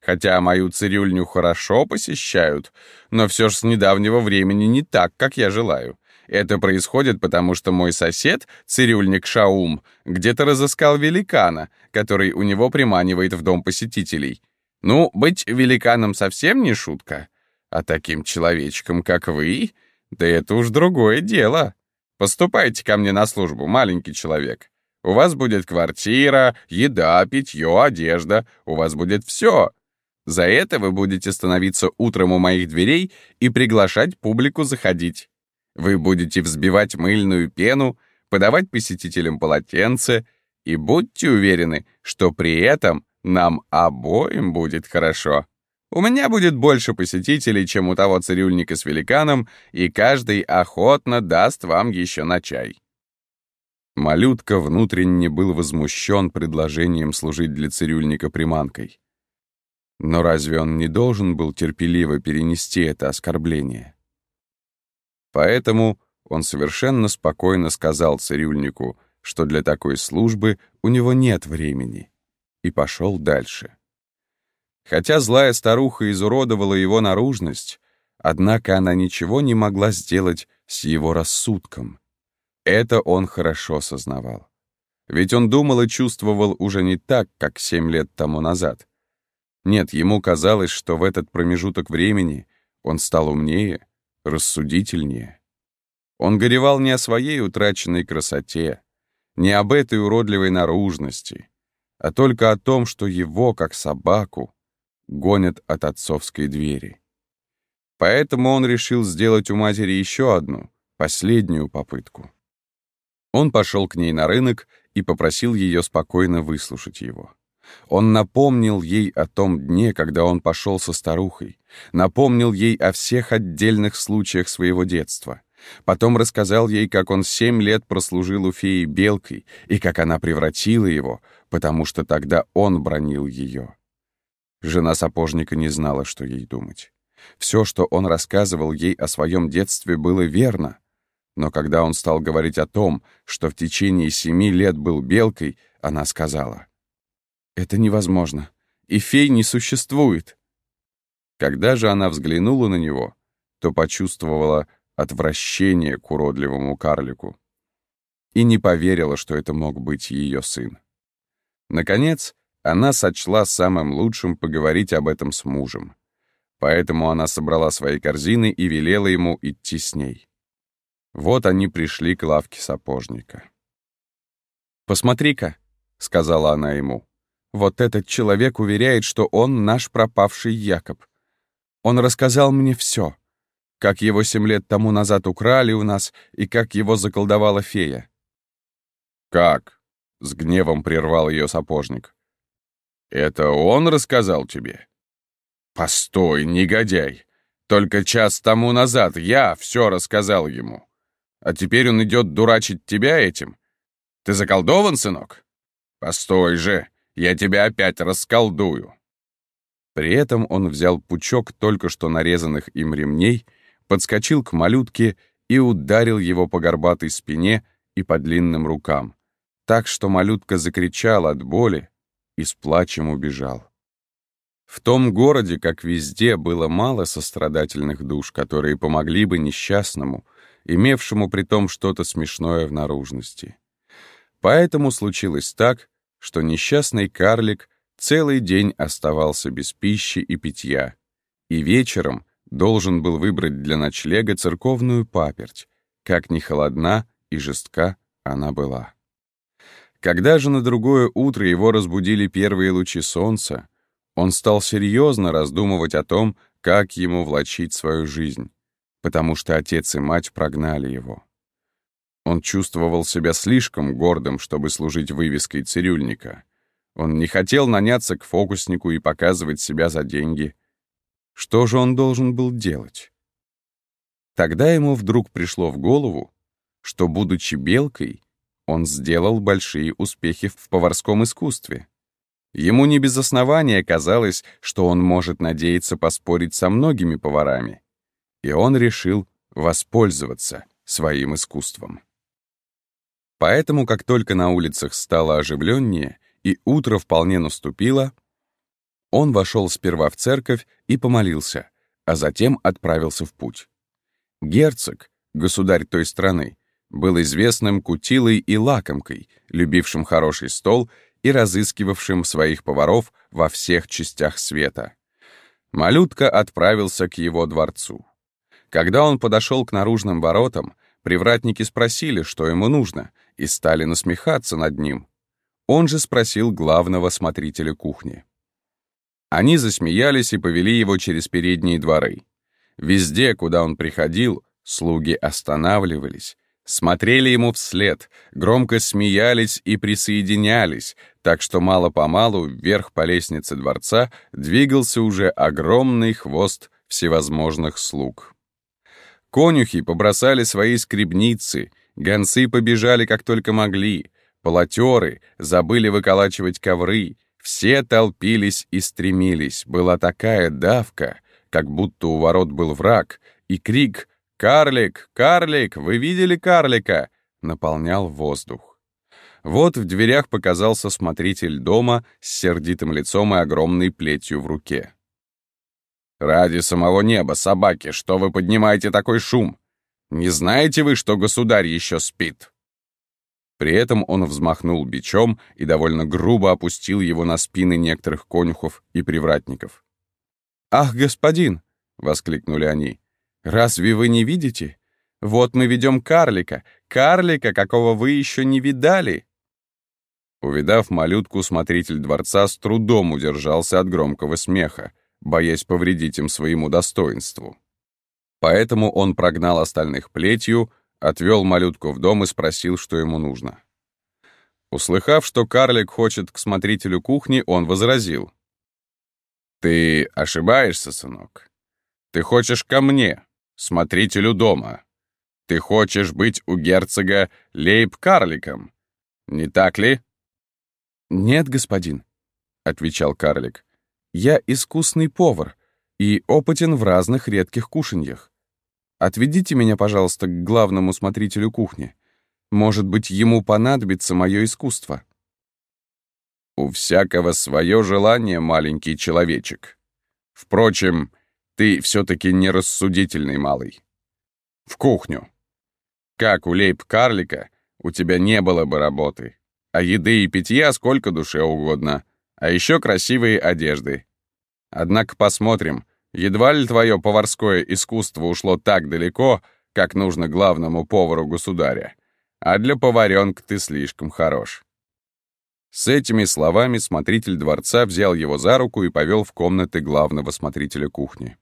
Хотя мою цирюльню хорошо посещают, но все же с недавнего времени не так, как я желаю. Это происходит потому, что мой сосед, цирюльник Шаум, где-то разыскал великана, который у него приманивает в дом посетителей. Ну, быть великаном совсем не шутка. А таким человечком, как вы, да это уж другое дело. Поступайте ко мне на службу, маленький человек. У вас будет квартира, еда, питье, одежда. У вас будет все. За это вы будете становиться утром у моих дверей и приглашать публику заходить. Вы будете взбивать мыльную пену, подавать посетителям полотенце, и будьте уверены, что при этом нам обоим будет хорошо. У меня будет больше посетителей, чем у того цирюльника с великаном, и каждый охотно даст вам еще на чай». Малютка внутренне был возмущен предложением служить для цирюльника приманкой. Но разве он не должен был терпеливо перенести это оскорбление? Поэтому он совершенно спокойно сказал цирюльнику, что для такой службы у него нет времени, и пошел дальше. Хотя злая старуха изуродовала его наружность, однако она ничего не могла сделать с его рассудком. Это он хорошо сознавал. Ведь он думал и чувствовал уже не так, как семь лет тому назад. Нет, ему казалось, что в этот промежуток времени он стал умнее, рассудительнее. Он горевал не о своей утраченной красоте, не об этой уродливой наружности, а только о том, что его, как собаку, гонят от отцовской двери. Поэтому он решил сделать у матери еще одну, последнюю попытку. Он пошел к ней на рынок и попросил ее спокойно выслушать его. Он напомнил ей о том дне, когда он пошел со старухой, напомнил ей о всех отдельных случаях своего детства. Потом рассказал ей, как он семь лет прослужил у феи Белкой и как она превратила его, потому что тогда он бронил ее. Жена сапожника не знала, что ей думать. Все, что он рассказывал ей о своем детстве, было верно. Но когда он стал говорить о том, что в течение семи лет был белкой, она сказала, это невозможно. И фей не существует. Когда же она взглянула на него, то почувствовала отвращение к уродливому карлику и не поверила, что это мог быть ее сын. Наконец, она сочла самым лучшим поговорить об этом с мужем. Поэтому она собрала свои корзины и велела ему идти с ней. Вот они пришли к лавке сапожника. «Посмотри-ка», — сказала она ему, вот этот человек уверяет, что он наш пропавший Якоб. Он рассказал мне все, как его семь лет тому назад украли у нас и как его заколдовала фея. «Как?» — с гневом прервал ее сапожник. «Это он рассказал тебе?» «Постой, негодяй! Только час тому назад я все рассказал ему. А теперь он идет дурачить тебя этим. Ты заколдован, сынок? Постой же, я тебя опять расколдую». При этом он взял пучок только что нарезанных им ремней, подскочил к малютке и ударил его по горбатой спине и по длинным рукам, так что малютка закричал от боли и с плачем убежал. В том городе, как везде, было мало сострадательных душ, которые помогли бы несчастному, имевшему при том что-то смешное в наружности. Поэтому случилось так, что несчастный карлик целый день оставался без пищи и питья, и вечером должен был выбрать для ночлега церковную паперть, как ни холодна и жестка она была. Когда же на другое утро его разбудили первые лучи солнца, он стал серьезно раздумывать о том, как ему влачить свою жизнь, потому что отец и мать прогнали его. Он чувствовал себя слишком гордым, чтобы служить вывеской цирюльника. Он не хотел наняться к фокуснику и показывать себя за деньги. Что же он должен был делать? Тогда ему вдруг пришло в голову, что, будучи белкой, он сделал большие успехи в поварском искусстве. Ему не без основания казалось, что он может надеяться поспорить со многими поварами. И он решил воспользоваться своим искусством. Поэтому, как только на улицах стало оживленнее и утро вполне наступило, он вошел сперва в церковь и помолился, а затем отправился в путь. Герцог, государь той страны, был известным кутилой и лакомкой, любившим хороший стол и разыскивавшим своих поваров во всех частях света. Малютка отправился к его дворцу. Когда он подошел к наружным воротам, привратники спросили, что ему нужно, и стали насмехаться над ним. Он же спросил главного смотрителя кухни. Они засмеялись и повели его через передние дворы. Везде, куда он приходил, слуги останавливались, смотрели ему вслед, громко смеялись и присоединялись, так что мало-помалу вверх по лестнице дворца двигался уже огромный хвост всевозможных слуг. Конюхи побросали свои скребницы, гонцы побежали как только могли, полотеры забыли выколачивать ковры, все толпились и стремились, была такая давка, как будто у ворот был враг, и крик «Карлик! Карлик! Вы видели карлика?» наполнял воздух. Вот в дверях показался смотритель дома с сердитым лицом и огромной плетью в руке. «Ради самого неба, собаки, что вы поднимаете такой шум? Не знаете вы, что государь еще спит?» При этом он взмахнул бичом и довольно грубо опустил его на спины некоторых конюхов и привратников. «Ах, господин!» — воскликнули они. «Разве вы не видите? Вот мы ведем карлика, карлика, какого вы еще не видали!» Увидав малютку, смотритель дворца с трудом удержался от громкого смеха, боясь повредить им своему достоинству. Поэтому он прогнал остальных плетью, отвел малютку в дом и спросил, что ему нужно. Услыхав, что карлик хочет к смотрителю кухни, он возразил. «Ты ошибаешься, сынок. Ты хочешь ко мне, смотрителю дома. Ты хочешь быть у герцога лейб-карликом, не так ли?» «Нет, господин», — отвечал карлик. «Я искусный повар и опытен в разных редких кушаньях. Отведите меня, пожалуйста, к главному смотрителю кухни. Может быть, ему понадобится мое искусство». «У всякого свое желание, маленький человечек. Впрочем, ты все-таки нерассудительный малый. В кухню. Как у лейб-карлика, у тебя не было бы работы, а еды и питья сколько душе угодно, а еще красивые одежды. Однако посмотрим, едва ли твое поварское искусство ушло так далеко, как нужно главному повару государя, а для поваренка ты слишком хорош. С этими словами смотритель дворца взял его за руку и повел в комнаты главного смотрителя кухни.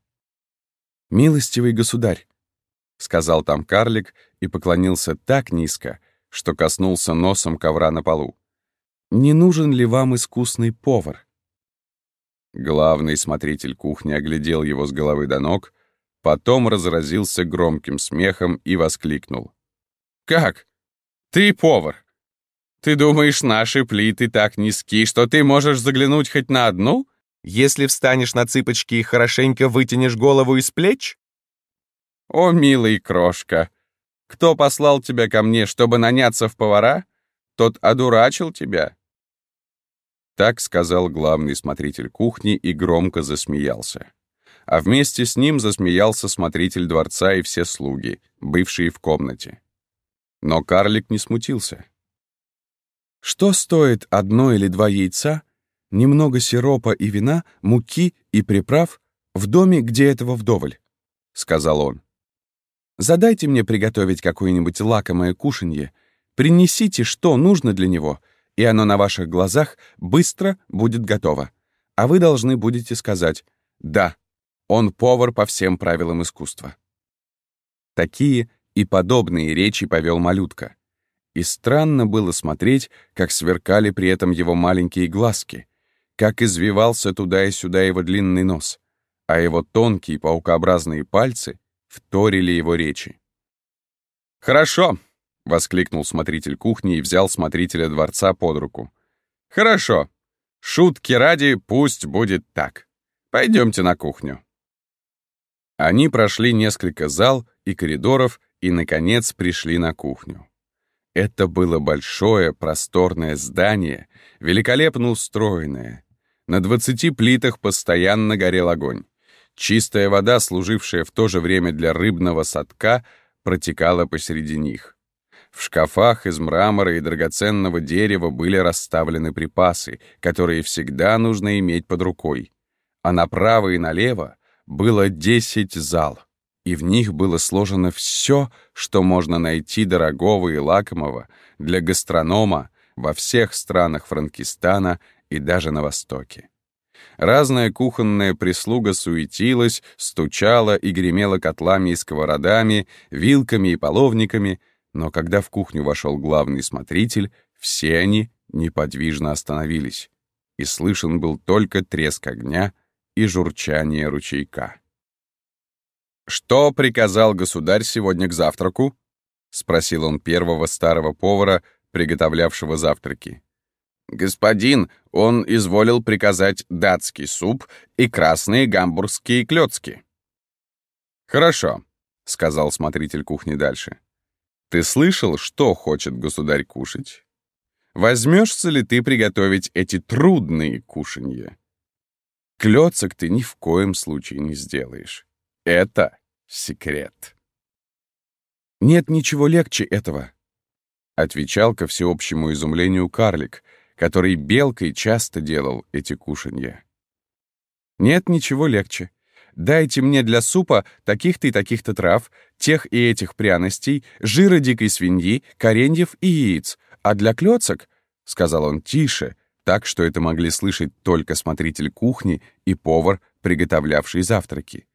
«Милостивый государь», — сказал там карлик и поклонился так низко, что коснулся носом ковра на полу. «Не нужен ли вам искусный повар?» Главный смотритель кухни оглядел его с головы до ног, потом разразился громким смехом и воскликнул. «Как? Ты повар? Ты думаешь, наши плиты так низки, что ты можешь заглянуть хоть на одну, если встанешь на цыпочки и хорошенько вытянешь голову из плеч? О, милый крошка, кто послал тебя ко мне, чтобы наняться в повара? Тот одурачил тебя. Так сказал главный смотритель кухни и громко засмеялся. А вместе с ним засмеялся смотритель дворца и все слуги, бывшие в комнате. Но карлик не смутился. Что стоит одно или два яйца, немного сиропа и вина, муки и приправ в доме, где этого вдоволь? — сказал он. Задайте мне приготовить какое-нибудь лакомое кушанье, принесите, что нужно для него, и оно на ваших глазах быстро будет готово. А вы должны будете сказать «Да, он повар по всем правилам искусства». Такие и подобные речи повел малютка. И странно было смотреть, как сверкали при этом его маленькие глазки, как извивался туда и сюда его длинный нос, а его тонкие паукообразные пальцы вторили его речи. «Хорошо!» — воскликнул смотритель кухни и взял смотрителя дворца под руку. «Хорошо! Шутки ради, пусть будет так. Пойдемте на кухню». Они прошли несколько зал и коридоров и, наконец, пришли на кухню. Это было большое, просторное здание, великолепно устроенное. На двадцати плитах постоянно горел огонь. Чистая вода, служившая в то же время для рыбного садка, протекала посреди них. В шкафах из мрамора и драгоценного дерева были расставлены припасы, которые всегда нужно иметь под рукой. А направо и налево было десять зал, и в них было сложено все, что можно найти дорогого и лакомого для гастронома во всех странах Франкистана и даже на Востоке. Разная кухонная прислуга суетилась, стучала и гремела котлами и сковородами, вилками и половниками, но когда в кухню вошел главный смотритель, все они неподвижно остановились, и слышен был только треск огня и журчание ручейка. «Что приказал государь сегодня к завтраку?» — спросил он первого старого повара, приготовлявшего завтраки. «Господин, он изволил приказать датский суп и красные гамбургские клёцки». «Хорошо», — сказал смотритель кухни дальше. «Ты слышал, что хочет государь кушать? Возьмешься ли ты приготовить эти трудные кушанья? Клёцок ты ни в коем случае не сделаешь. Это секрет». «Нет ничего легче этого», — отвечал ко всеобщему изумлению карлик — который белкой часто делал эти кушанья. Нет ничего легче. Дайте мне для супа таких-то и таких-то трав, тех и этих пряностей, жира дикой свиньи, кореньев и яиц. А для клёцок, — сказал он тише, так, что это могли слышать только смотритель кухни и повар, приготовлявший завтраки.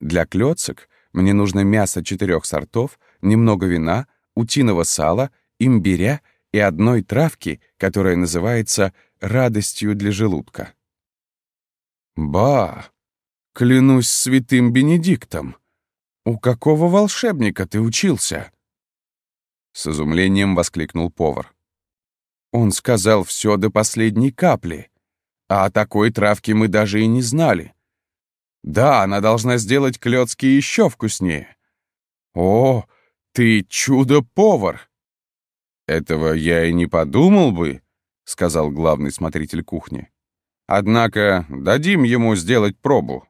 Для клёцок мне нужно мясо четырех сортов, немного вина, утиного сала, имбиря и одной травки, которая называется «радостью для желудка». «Ба! Клянусь святым Бенедиктом! У какого волшебника ты учился?» С изумлением воскликнул повар. Он сказал все до последней капли, а о такой травке мы даже и не знали. Да, она должна сделать клёцки еще вкуснее. О, ты чудо-повар! «Этого я и не подумал бы», — сказал главный смотритель кухни. «Однако дадим ему сделать пробу.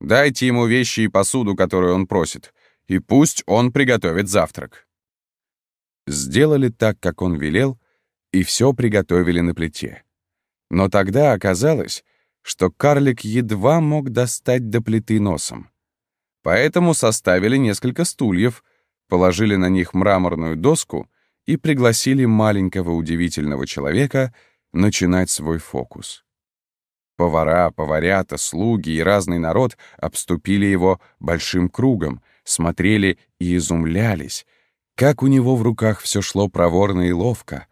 Дайте ему вещи и посуду, которую он просит, и пусть он приготовит завтрак». Сделали так, как он велел, и все приготовили на плите. Но тогда оказалось, что карлик едва мог достать до плиты носом. Поэтому составили несколько стульев, положили на них мраморную доску и пригласили маленького удивительного человека начинать свой фокус. Повара, поварята, слуги и разный народ обступили его большим кругом, смотрели и изумлялись, как у него в руках все шло проворно и ловко,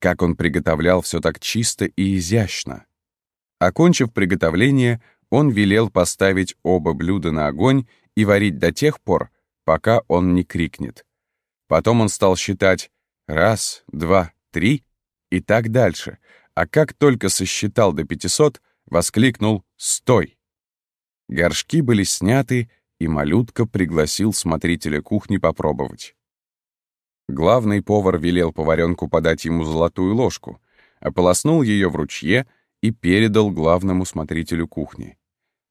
как он приготовлял все так чисто и изящно. Окончив приготовление, он велел поставить оба блюда на огонь и варить до тех пор, пока он не крикнет. Потом он стал считать Раз, два, три и так дальше. А как только сосчитал до пятисот, воскликнул «Стой!». Горшки были сняты, и малютка пригласил смотрителя кухни попробовать. Главный повар велел поваренку подать ему золотую ложку, ополоснул ее в ручье и передал главному смотрителю кухни.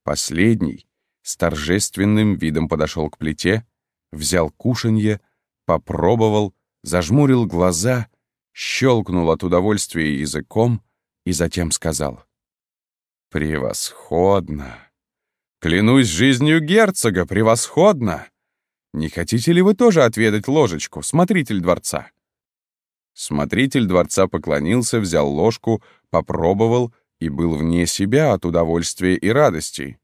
Последний с торжественным видом подошел к плите, взял кушанье, попробовал зажмурил глаза, щелкнул от удовольствия языком и затем сказал. «Превосходно! Клянусь жизнью герцога, превосходно! Не хотите ли вы тоже отведать ложечку, смотритель дворца?» Смотритель дворца поклонился, взял ложку, попробовал и был вне себя от удовольствия и радости.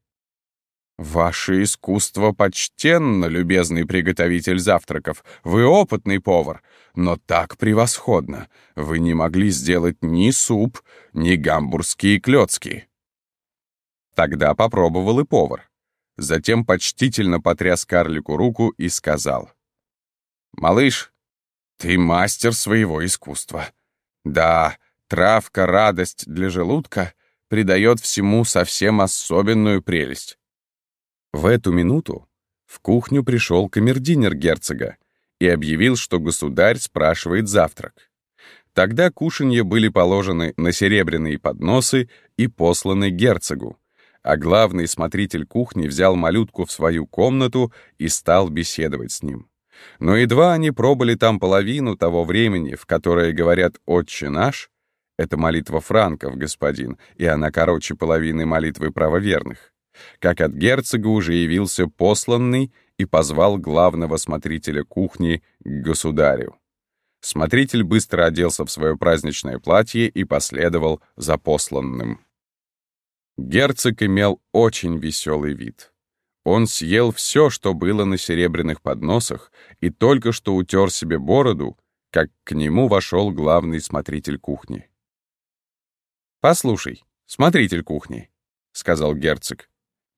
«Ваше искусство почтенно, любезный приготовитель завтраков. Вы опытный повар, но так превосходно. Вы не могли сделать ни суп, ни гамбургские клёцки». Тогда попробовал и повар. Затем почтительно потряс карлику руку и сказал. «Малыш, ты мастер своего искусства. Да, травка радость для желудка придает всему совсем особенную прелесть. В эту минуту в кухню пришел камердинер герцога и объявил, что государь спрашивает завтрак. Тогда кушанья были положены на серебряные подносы и посланы герцогу, а главный смотритель кухни взял малютку в свою комнату и стал беседовать с ним. Но едва они пробыли там половину того времени, в которое говорят «Отче наш», это молитва франков, господин, и она короче половины молитвы правоверных, как от герцога уже явился посланный и позвал главного смотрителя кухни к государю. Смотритель быстро оделся в свое праздничное платье и последовал за посланным. Герцог имел очень веселый вид. Он съел все, что было на серебряных подносах, и только что утер себе бороду, как к нему вошел главный смотритель кухни. «Послушай, смотритель кухни», — сказал герцог, —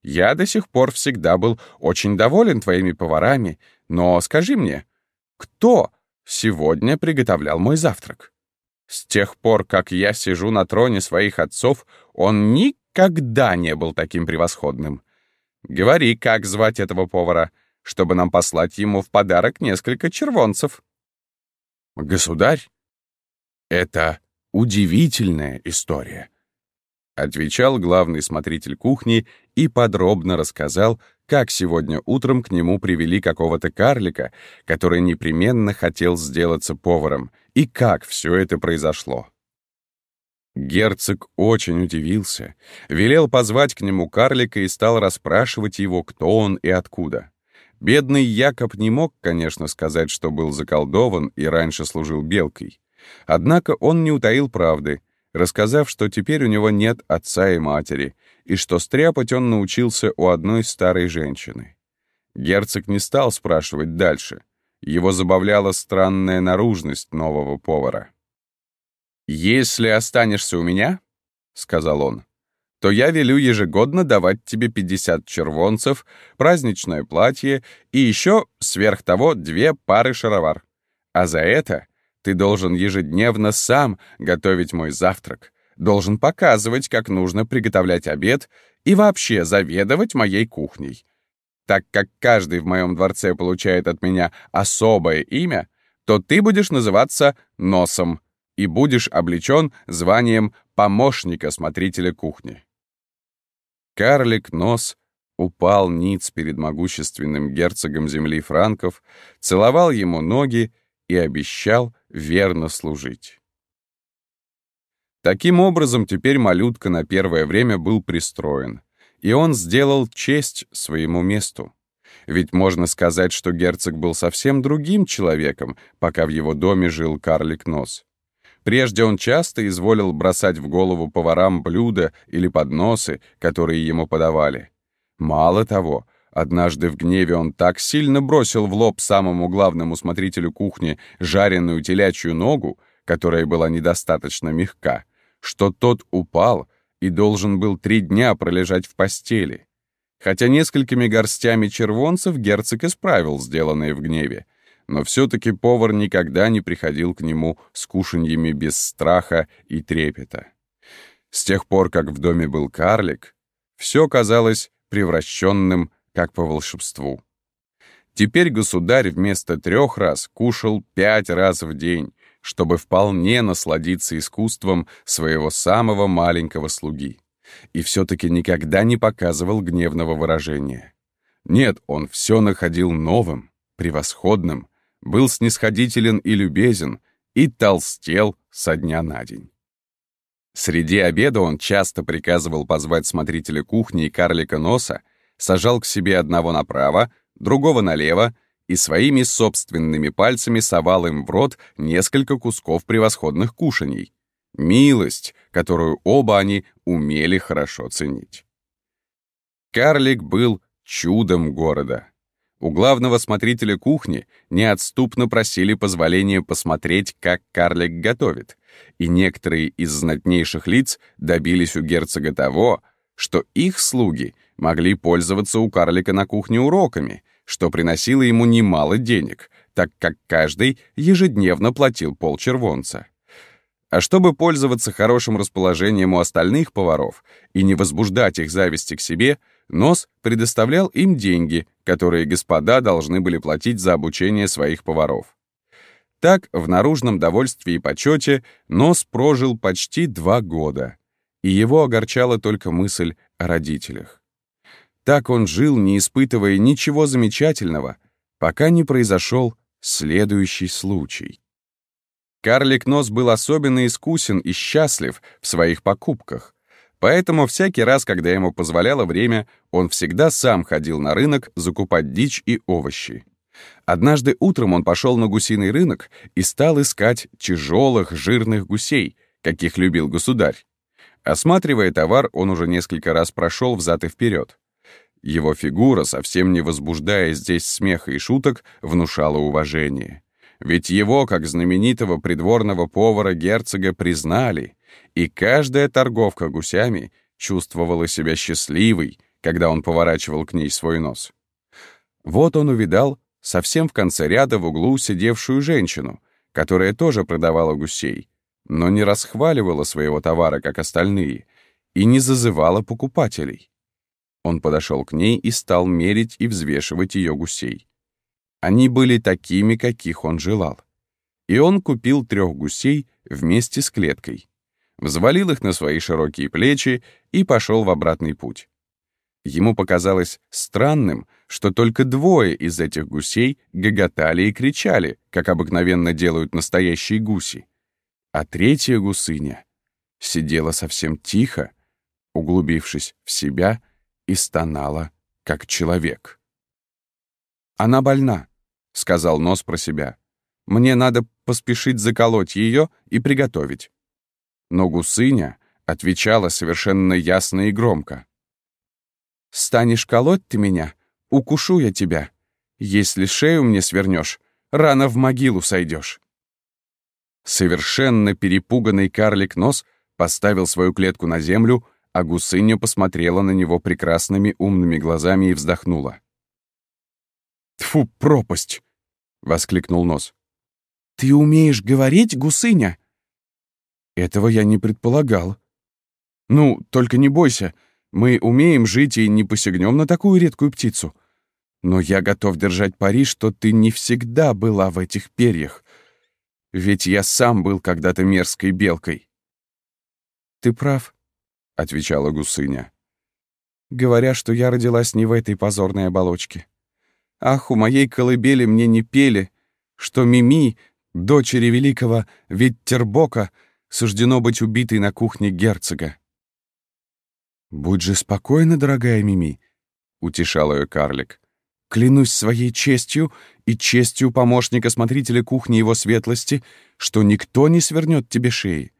«я до сих пор всегда был очень доволен твоими поварами, но скажи мне, кто Сегодня приготовлял мой завтрак. С тех пор, как я сижу на троне своих отцов, он никогда не был таким превосходным. Говори, как звать этого повара, чтобы нам послать ему в подарок несколько червонцев. Государь, это удивительная история. Отвечал главный смотритель кухни и подробно рассказал, как сегодня утром к нему привели какого-то карлика, который непременно хотел сделаться поваром, и как все это произошло. Герцог очень удивился, велел позвать к нему карлика и стал расспрашивать его, кто он и откуда. Бедный Якоб не мог, конечно, сказать, что был заколдован и раньше служил белкой. Однако он не утаил правды — рассказав, что теперь у него нет отца и матери, и что стряпать он научился у одной старой женщины. Герцог не стал спрашивать дальше. Его забавляла странная наружность нового повара. «Если останешься у меня, — сказал он, — то я велю ежегодно давать тебе 50 червонцев, праздничное платье и еще, сверх того, две пары шаровар. А за это ты должен ежедневно сам готовить мой завтрак, должен показывать, как нужно приготовлять обед и вообще заведовать моей кухней. Так как каждый в моем дворце получает от меня особое имя, то ты будешь называться Носом и будешь облечен званием помощника смотрителя кухни. Карлик Нос упал ниц перед могущественным герцогом земли франков, целовал ему ноги и обещал верно служить. Таким образом, теперь малютка на первое время был пристроен, и он сделал честь своему месту. Ведь можно сказать, что герцог был совсем другим человеком, пока в его доме жил карлик Нос. Прежде он часто изволил бросать в голову поварам блюда или подносы, которые ему подавали. Мало того, Однажды в гневе он так сильно бросил в лоб самому главному смотрителю кухни жареную телячью ногу, которая была недостаточно мягка, что тот упал и должен был три дня пролежать в постели. Хотя несколькими горстями червонцев герцог исправил сделанное в гневе, но все-таки повар никогда не приходил к нему с кушаньями без страха и трепета. С тех пор, как в доме был карлик, все казалось превращенным как по волшебству. Теперь государь вместо трех раз кушал пять раз в день, чтобы вполне насладиться искусством своего самого маленького слуги. И все-таки никогда не показывал гневного выражения. Нет, он все находил новым, превосходным, был снисходителен и любезен, и толстел со дня на день. Среди обеда он часто приказывал позвать смотрителя кухни и карлика Носа, сажал к себе одного направо, другого налево и своими собственными пальцами совал им в рот несколько кусков превосходных кушаний. Милость, которую оба они умели хорошо ценить. Карлик был чудом города. У главного смотрителя кухни неотступно просили позволения посмотреть, как карлик готовит, и некоторые из знатнейших лиц добились у герцога того, что их слуги могли пользоваться у карлика на кухне уроками, что приносило ему немало денег, так как каждый ежедневно платил полчервонца. А чтобы пользоваться хорошим расположением у остальных поваров и не возбуждать их зависти к себе, Нос предоставлял им деньги, которые господа должны были платить за обучение своих поваров. Так, в наружном довольстве и почете Нос прожил почти два года, и его огорчала только мысль о родителях. Так он жил, не испытывая ничего замечательного, пока не произошел следующий случай. Карлик Нос был особенно искусен и счастлив в своих покупках, поэтому всякий раз, когда ему позволяло время, он всегда сам ходил на рынок закупать дичь и овощи. Однажды утром он пошел на гусиный рынок и стал искать тяжелых, жирных гусей, каких любил государь. Осматривая товар, он уже несколько раз прошел взад и вперед. Его фигура, совсем не возбуждая здесь смеха и шуток, внушала уважение. Ведь его, как знаменитого придворного повара герцога, признали, и каждая торговка гусями чувствовала себя счастливой, когда он поворачивал к ней свой нос. Вот он увидал совсем в конце ряда в углу сидевшую женщину, которая тоже продавала гусей, но не расхваливала своего товара, как остальные, и не зазывала покупателей. Он подошел к ней и стал мерить и взвешивать ее гусей. Они были такими, каких он желал. И он купил трех гусей вместе с клеткой, взвалил их на свои широкие плечи и пошел в обратный путь. Ему показалось странным, что только двое из этих гусей гоготали и кричали, как обыкновенно делают настоящие гуси. А третья гусыня сидела совсем тихо, углубившись в себя, и стонала, как человек. «Она больна», — сказал Нос про себя. «Мне надо поспешить заколоть ее и приготовить». Но гусыня отвечала совершенно ясно и громко. «Станешь колоть ты меня, укушу я тебя. Если шею мне свернешь, рано в могилу сойдешь». Совершенно перепуганный карлик Нос поставил свою клетку на землю, а гусыня посмотрела на него прекрасными умными глазами и вздохнула. «Тьфу, пропасть!» — воскликнул Нос. «Ты умеешь говорить, гусыня?» «Этого я не предполагал». «Ну, только не бойся, мы умеем жить и не посягнем на такую редкую птицу. Но я готов держать пари, что ты не всегда была в этих перьях. Ведь я сам был когда-то мерзкой белкой». «Ты прав», — отвечала гусыня. «Говоря, что я родилась не в этой позорной оболочке. Ах, у моей колыбели мне не пели, что Мими, дочери великого Виттербока, суждено быть убитой на кухне герцога. «Будь же спокойна, дорогая Мими», — утешал ее карлик. «Клянусь своей честью и честью помощника-смотрителя кухни его светлости, что никто не свернет тебе шеи.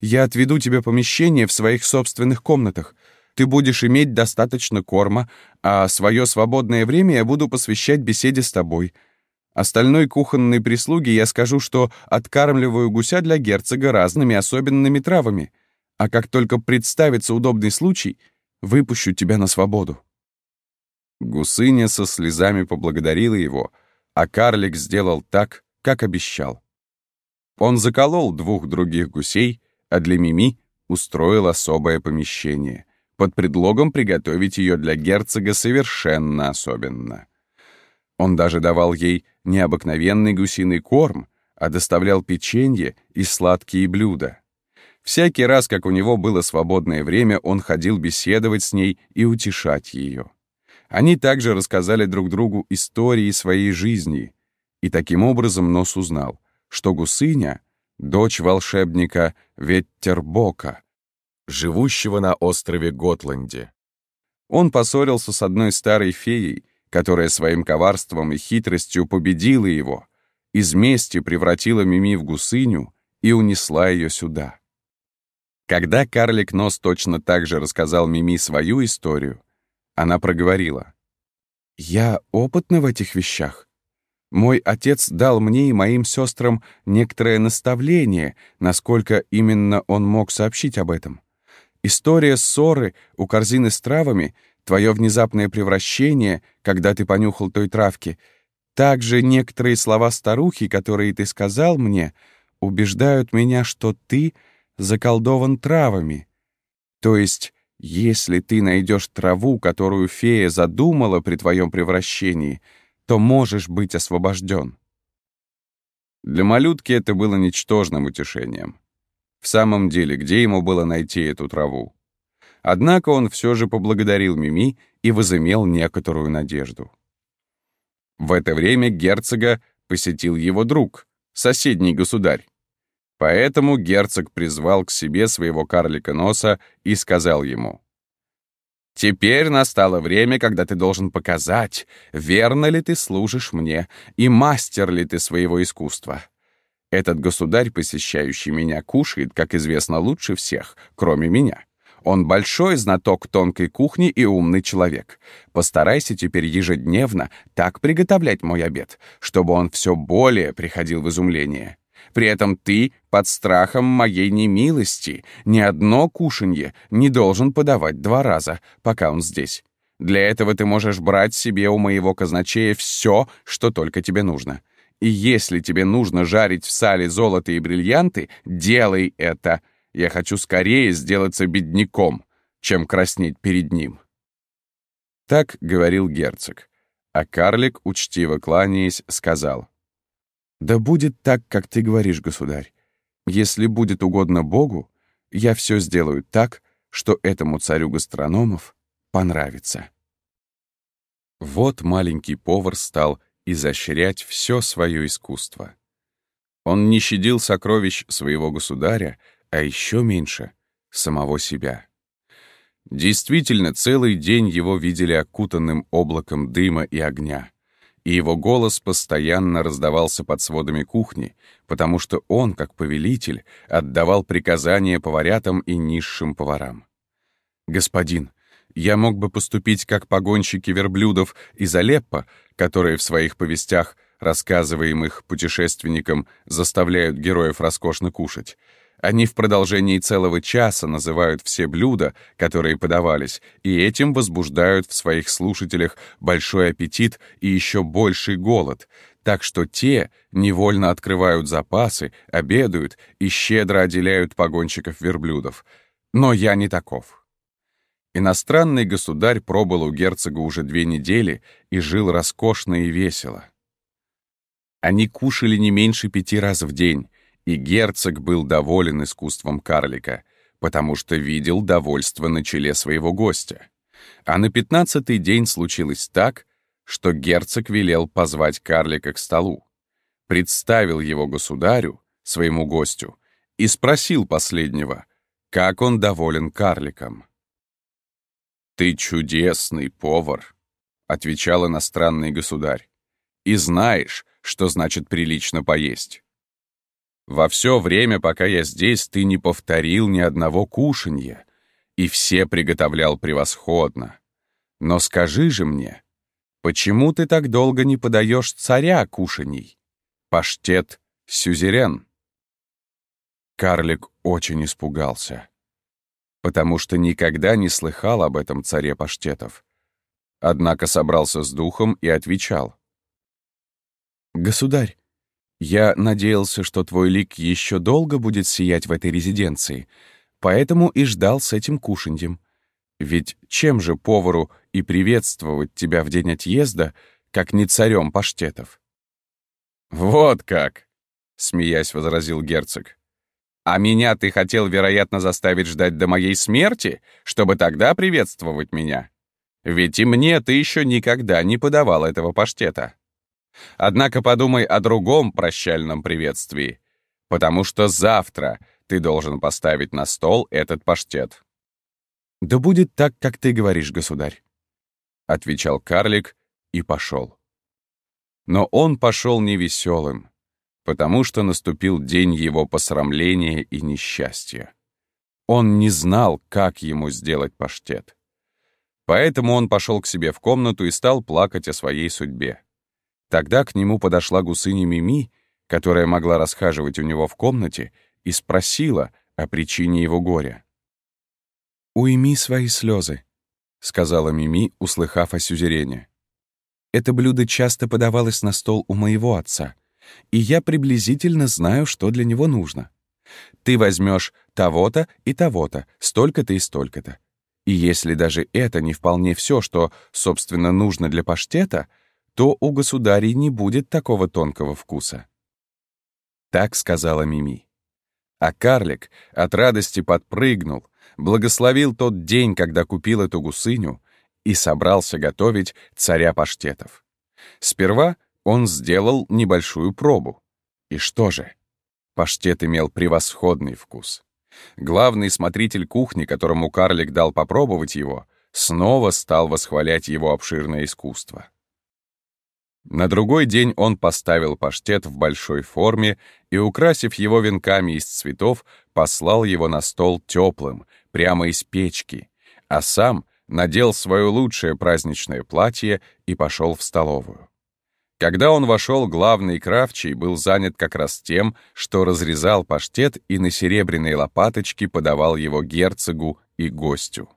Я отведу тебе помещение в своих собственных комнатах, ты будешь иметь достаточно корма, а свое свободное время я буду посвящать беседе с тобой. Остальной кухонной прислуге я скажу, что откармливаю гуся для герцога разными особенными травами, а как только представится удобный случай, выпущу тебя на свободу». Гусыня со слезами поблагодарила его, а карлик сделал так, как обещал. Он заколол двух других гусей, а для Мими устроил особое помещение — под предлогом приготовить ее для герцога совершенно особенно. Он даже давал ей необыкновенный гусиный корм, а доставлял печенье и сладкие блюда. Всякий раз, как у него было свободное время, он ходил беседовать с ней и утешать ее. Они также рассказали друг другу истории своей жизни, и таким образом Нос узнал, что гусыня — дочь волшебника Веттербока, живущего на острове Готланде. Он поссорился с одной старой феей, которая своим коварством и хитростью победила его, из мести превратила Мими в гусыню и унесла ее сюда. Когда карлик Нос точно так же рассказал Мими свою историю, она проговорила. «Я опытна в этих вещах. Мой отец дал мне и моим сестрам некоторое наставление, насколько именно он мог сообщить об этом. История ссоры у корзины с травами, твое внезапное превращение, когда ты понюхал той травки, также некоторые слова старухи, которые ты сказал мне, убеждают меня, что ты заколдован травами. То есть, если ты найдешь траву, которую фея задумала при твоем превращении, то можешь быть освобожден. Для малютки это было ничтожным утешением. В самом деле, где ему было найти эту траву? Однако он все же поблагодарил Мими и возымел некоторую надежду. В это время герцога посетил его друг, соседний государь. Поэтому герцог призвал к себе своего карлика носа и сказал ему, «Теперь настало время, когда ты должен показать, верно ли ты служишь мне и мастер ли ты своего искусства. Этот государь, посещающий меня, кушает, как известно, лучше всех, кроме меня. Он большой знаток тонкой кухни и умный человек. Постарайся теперь ежедневно так приготовлять мой обед, чтобы он все более приходил в изумление. При этом ты, под страхом моей немилости, ни одно кушанье не должен подавать два раза, пока он здесь. Для этого ты можешь брать себе у моего казначея все, что только тебе нужно. И если тебе нужно жарить в сале золото и бриллианты, делай это — я хочу скорее сделаться бедняком, чем краснеть перед ним». Так говорил герцог, а карлик, учтиво кланяясь, сказал, «Да будет так, как ты говоришь, государь. Если будет угодно Богу, я все сделаю так, что этому царю гастрономов понравится». Вот маленький повар стал изощрять все свое искусство. Он не щадил сокровищ своего государя, а еще меньше — самого себя. Действительно, целый день его видели окутанным облаком дыма и огня, и его голос постоянно раздавался под сводами кухни, потому что он, как повелитель, отдавал приказания поварятам и низшим поварам. «Господин, я мог бы поступить как погонщики верблюдов из Алеппо, которые в своих повестях, рассказываемых путешественникам, заставляют героев роскошно кушать, они в продолжении целого часа называют все блюда, которые подавались, и этим возбуждают в своих слушателях большой аппетит и еще больший голод, так что те невольно открывают запасы, обедают и щедро отделяют погонщиков верблюдов. Но я не таков. Иностранный государь пробыл у герцога уже две недели и жил роскошно и весело. Они кушали не меньше пяти раз в день, и герцог был доволен искусством карлика, потому что видел довольство на челе своего гостя. А на пятнадцатый день случилось так, что герцог велел позвать карлика к столу, представил его государю, своему гостю, и спросил последнего, как он доволен карликом. «Ты чудесный повар», — отвечал иностранный государь, «и знаешь, что значит прилично поесть. Во все время, пока я здесь, ты не повторил ни одного кушанья, и все приготовлял превосходно. Но скажи же мне, почему ты так долго не подаешь царя кушаний? Паштет сюзерен. Карлик очень испугался, потому что никогда не слыхал об этом царе паштетов. Однако собрался с духом и отвечал. «Государь, я надеялся, что твой лик еще долго будет сиять в этой резиденции, поэтому и ждал с этим кушаньем. Ведь чем же повару и приветствовать тебя в день отъезда, как не царем паштетов? «Вот как!» — смеясь возразил герцог. «А меня ты хотел, вероятно, заставить ждать до моей смерти, чтобы тогда приветствовать меня? Ведь и мне ты еще никогда не подавал этого паштета». Однако подумай о другом прощальном приветствии, потому что завтра ты должен поставить на стол этот паштет». «Да будет так, как ты говоришь, государь», — отвечал карлик и пошел. Но он пошел невеселым, потому что наступил день его посрамления и несчастья. Он не знал, как ему сделать паштет. Поэтому он пошел к себе в комнату и стал плакать о своей судьбе. Тогда к нему подошла гусыня Мими, которая могла расхаживать у него в комнате, и спросила о причине его горя. «Уйми свои слезы», — сказала Мими, услыхав о сюзерене. «Это блюдо часто подавалось на стол у моего отца, и я приблизительно знаю, что для него нужно. Ты возьмешь того-то и того-то, столько-то и столько-то. И если даже это не вполне все, что, собственно, нужно для паштета, то у государей не будет такого тонкого вкуса. Так сказала Мими. А карлик от радости подпрыгнул, благословил тот день, когда купил эту гусыню, и собрался готовить царя паштетов. Сперва он сделал небольшую пробу. И что же? Паштет имел превосходный вкус. Главный смотритель кухни, которому карлик дал попробовать его, снова стал восхвалять его обширное искусство. На другой день он поставил паштет в большой форме и, украсив его венками из цветов, послал его на стол теплым, прямо из печки, а сам надел свое лучшее праздничное платье и пошел в столовую. Когда он вошел, главный кравчий был занят как раз тем, что разрезал паштет и на серебряной лопаточке подавал его герцогу и гостю.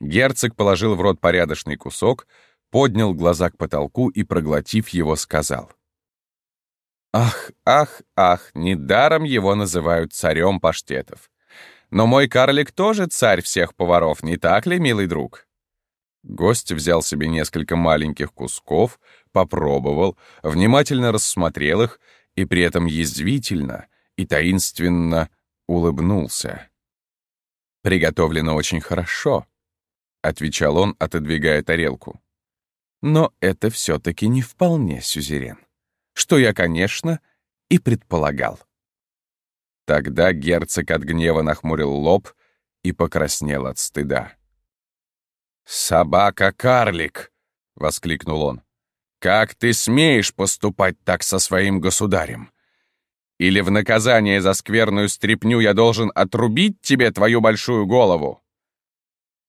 Герцог положил в рот порядочный кусок, поднял глаза к потолку и, проглотив его, сказал. «Ах, ах, ах, недаром его называют царем паштетов. Но мой карлик тоже царь всех поваров, не так ли, милый друг?» Гость взял себе несколько маленьких кусков, попробовал, внимательно рассмотрел их и при этом язвительно и таинственно улыбнулся. «Приготовлено очень хорошо», — отвечал он, отодвигая тарелку. Но это все-таки не вполне сюзерен. Что я, конечно, и предполагал. Тогда герцог от гнева нахмурил лоб и покраснел от стыда. «Собака-карлик!» — воскликнул он. «Как ты смеешь поступать так со своим государем? Или в наказание за скверную стряпню я должен отрубить тебе твою большую голову?»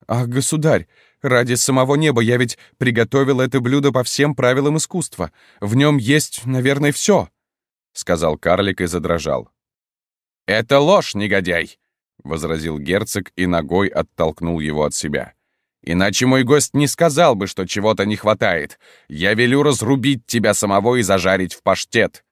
«Ах, государь, Ради самого неба я ведь приготовил это блюдо по всем правилам искусства. В нем есть, наверное, все», — сказал карлик и задрожал. «Это ложь, негодяй!» — возразил герцог и ногой оттолкнул его от себя. «Иначе мой гость не сказал бы, что чего-то не хватает. Я велю разрубить тебя самого и зажарить в паштет».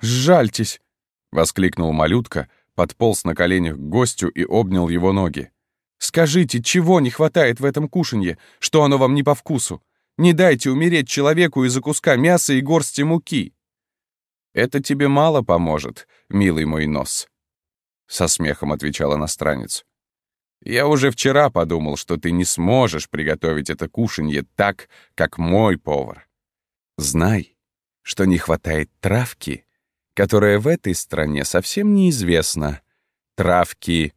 «Жальтесь!» — воскликнул малютка, подполз на коленях к гостю и обнял его ноги. Скажите, чего не хватает в этом кушанье, что оно вам не по вкусу? Не дайте умереть человеку из-за куска мяса и горсти муки. Это тебе мало поможет, милый мой нос, — со смехом отвечал иностранец. Я уже вчера подумал, что ты не сможешь приготовить это кушанье так, как мой повар. Знай, что не хватает травки, которая в этой стране совсем неизвестна. Травки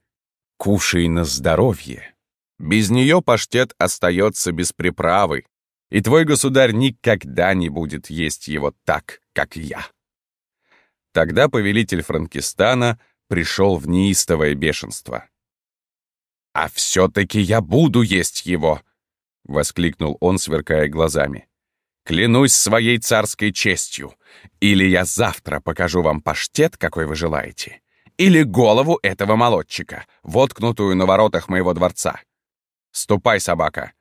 Кушай на здоровье. Без нее паштет остается без приправы, и твой государь никогда не будет есть его так, как я. Тогда повелитель Франкистана пришел в неистовое бешенство. «А все-таки я буду есть его!» — воскликнул он, сверкая глазами. «Клянусь своей царской честью, или я завтра покажу вам паштет, какой вы желаете, или голову этого молодчика, воткнутую на воротах моего дворца. Ступай, собака.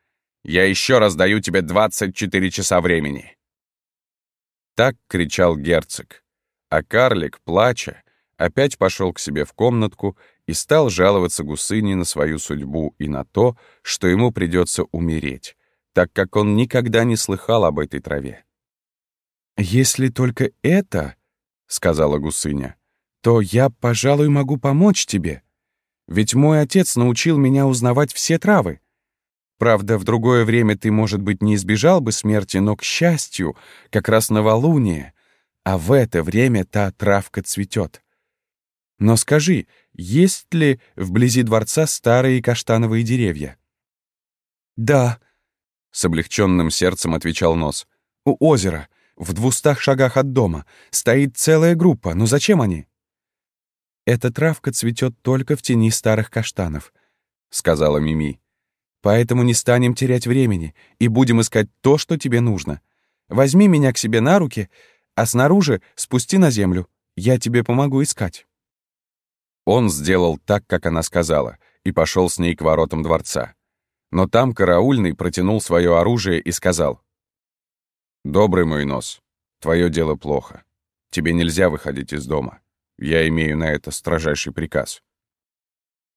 Я еще раз даю тебе 24 часа времени. Так кричал герцог. А карлик, плача, опять пошел к себе в комнатку и стал жаловаться гусыне на свою судьбу и на то, что ему придется умереть, так как он никогда не слыхал об этой траве. «Если только это, — сказала гусыня, то я, пожалуй, могу помочь тебе. Ведь мой отец научил меня узнавать все травы. Правда, в другое время ты, может быть, не избежал бы смерти, но, к счастью, как раз новолуние, а в это время та травка цветет. Но скажи, есть ли вблизи дворца старые каштановые деревья? «Да», — с облегченным сердцем отвечал Нос. «У озера, в двухстах шагах от дома, стоит целая группа. Но зачем они?» «Эта травка цветет только в тени старых каштанов», — сказала Мими. «Поэтому не станем терять времени и будем искать то, что тебе нужно. Возьми меня к себе на руки, а снаружи спусти на землю. Я тебе помогу искать». Он сделал так, как она сказала, и пошел с ней к воротам дворца. Но там караульный протянул свое оружие и сказал. «Добрый мой нос, твое дело плохо. Тебе нельзя выходить из дома. Я имею на это строжайший приказ».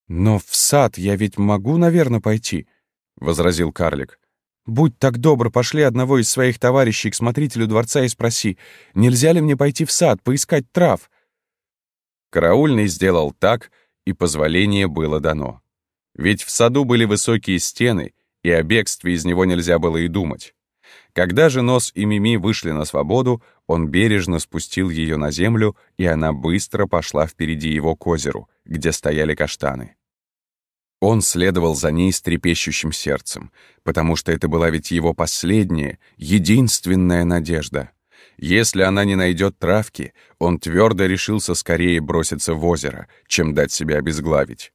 «Но в сад я ведь могу, наверное, пойти», — возразил карлик. «Будь так добр, пошли одного из своих товарищей к смотрителю дворца и спроси, нельзя ли мне пойти в сад, поискать трав?» Караульный сделал так, и позволение было дано. Ведь в саду были высокие стены, и о бегстве из него нельзя было и думать. Когда же Нос и Мими вышли на свободу, он бережно спустил ее на землю, и она быстро пошла впереди его к озеру, где стояли каштаны. Он следовал за ней с трепещущим сердцем, потому что это была ведь его последняя, единственная надежда. Если она не найдет травки, он твердо решился скорее броситься в озеро, чем дать себя обезглавить.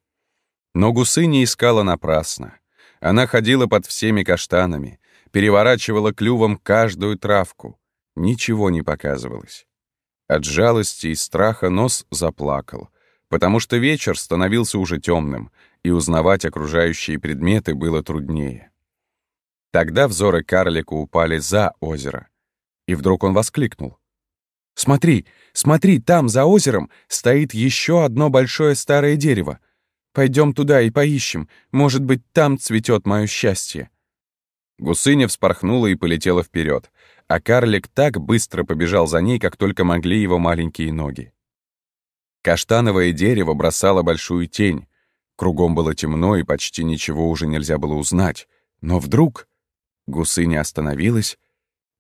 Но гусыня искала напрасно. Она ходила под всеми каштанами, переворачивала клювом каждую травку. Ничего не показывалось. От жалости и страха нос заплакал, потому что вечер становился уже темным, и узнавать окружающие предметы было труднее. Тогда взоры карлика упали за озеро, и вдруг он воскликнул. «Смотри, смотри, там, за озером, стоит еще одно большое старое дерево. Пойдем туда и поищем, может быть, там цветет мое счастье». Гусыня вспорхнула и полетела вперед, а карлик так быстро побежал за ней, как только могли его маленькие ноги. Каштановое дерево бросало большую тень. Кругом было темно, и почти ничего уже нельзя было узнать. Но вдруг гусыня остановилась,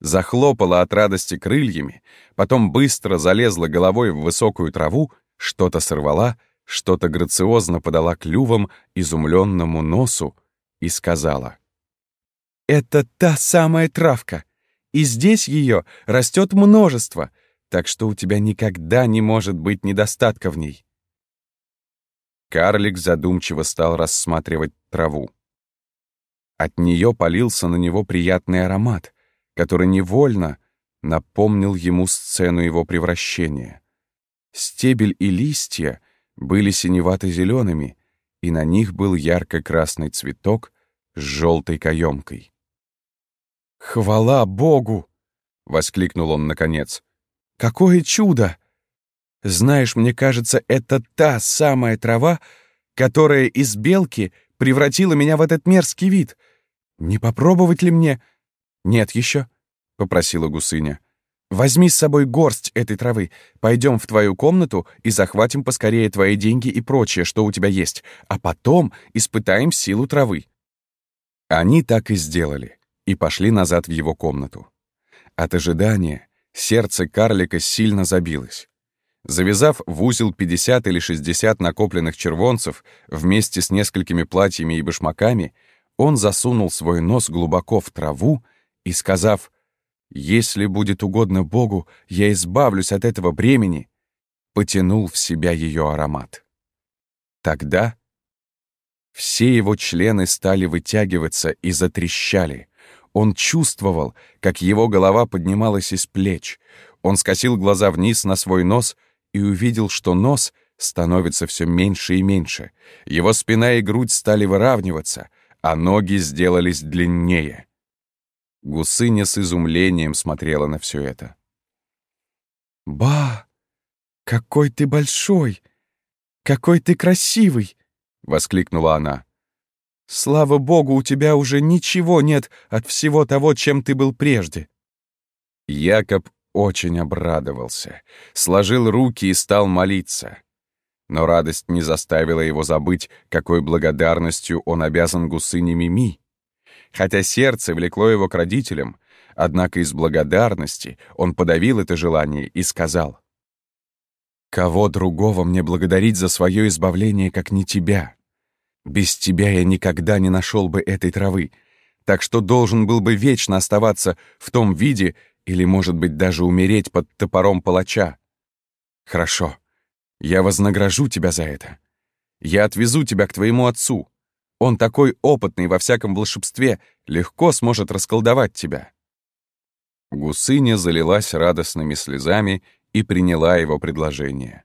захлопала от радости крыльями, потом быстро залезла головой в высокую траву, что-то сорвала, что-то грациозно подала клювом изумленному носу и сказала — это та самая травка. И здесь ее растет множество, так что у тебя никогда не может быть недостатка в ней. Карлик задумчиво стал рассматривать траву. От нее полился на него приятный аромат, который невольно напомнил ему сцену его превращения. Стебель и листья были синевато-зелеными, и на них был ярко-красный цветок с желтой каемкой. «Хвала Богу!» — воскликнул он наконец. «Какое чудо! Знаешь, мне кажется, это та самая трава, которая из белки превратила меня в этот мерзкий вид. Не попробовать ли мне...» «Нет еще», — попросила гусыня. «Возьми с собой горсть этой травы, пойдем в твою комнату и захватим поскорее твои деньги и прочее, что у тебя есть, а потом испытаем силу травы». Они так и сделали и пошли назад в его комнату. От ожидания сердце карлика сильно забилось. Завязав в узел 50 или 60 накопленных червонцев вместе с несколькими платьями и башмаками, он засунул свой нос глубоко в траву и, сказав «Если будет угодно Богу, я избавлюсь от этого бремени», потянул в себя ее аромат. Тогда все его члены стали вытягиваться и затрещали, он чувствовал, как его голова поднималась из плеч. Он скосил глаза вниз на свой нос и увидел, что нос становится все меньше и меньше. Его спина и грудь стали выравниваться, а ноги сделались длиннее. Гусыня с изумлением смотрела на все это. «Ба! Какой ты большой! Какой ты красивый!» — воскликнула она. Слава богу, у тебя уже ничего нет от всего того, чем ты был прежде». Якоб очень обрадовался, сложил руки и стал молиться. Но радость не заставила его забыть, какой благодарностью он обязан гусыне Мими. Хотя сердце влекло его к родителям, однако из благодарности он подавил это желание и сказал, «Кого другого мне благодарить за свое избавление, как не тебя?» Без тебя я никогда не нашел бы этой травы, так что должен был бы вечно оставаться в том виде или, может быть, даже умереть под топором палача. Хорошо, я вознагражу тебя за это. Я отвезу тебя к твоему отцу. Он такой опытный во всяком волшебстве, легко сможет расколдовать тебя». Гусыня залилась радостными слезами и приняла его предложение.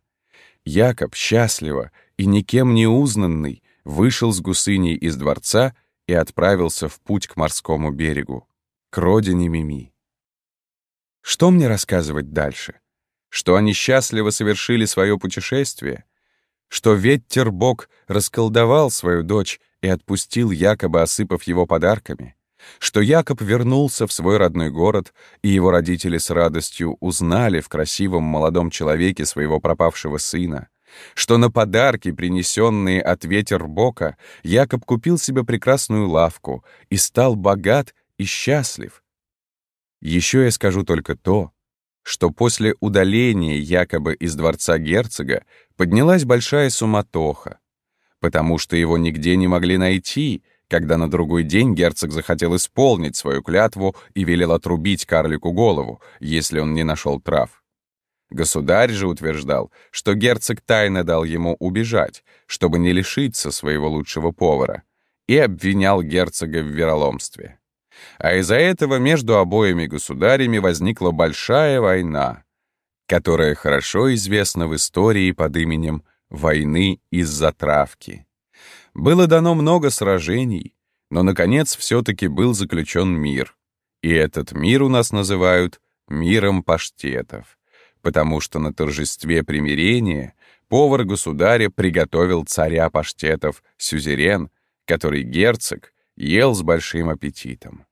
Якоб, счастливо и никем не узнанный, вышел с гусыней из дворца и отправился в путь к морскому берегу, к родине Мими. Что мне рассказывать дальше? что они счастливо совершили свое путешествие, что Веттербок расколдовал свою дочь и отпустил, якобы осыпав его подарками, что Якоб вернулся в свой родной город, и его родители с радостью узнали в красивом молодом человеке своего пропавшего сына, что на подарки, принесенные от Ветербока, Якоб купил себе прекрасную лавку и стал богат и счастлив. Еще я скажу только то, что после удаления якобы из дворца герцога поднялась большая суматоха, потому что его нигде не могли найти, когда на другой день герцог захотел исполнить свою клятву и велел отрубить карлику голову, если он не нашел трав. Государь же утверждал, что герцог тайно дал ему убежать, чтобы не лишиться своего лучшего повара, и обвинял герцога в вероломстве. А из-за этого между обоими государями возникла большая война, которая хорошо известна в истории под именем «Войны из-за травки». Было дано много сражений, но, наконец, все-таки был заключен мир. И этот мир у нас называют «миром паштетов», потому что на торжестве примирения повар государя приготовил царя паштетов сюзерен, который герцог ел с большим аппетитом.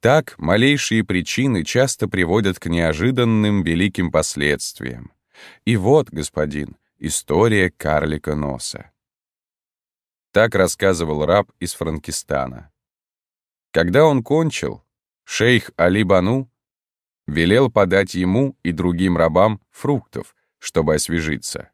Так малейшие причины часто приводят к неожиданным великим последствиям. И вот, господин, история карлика носа. Так рассказывал раб из Франкистана. Когда он кончил, шейх Али Бану велел подать ему и другим рабам фруктов, чтобы освежиться.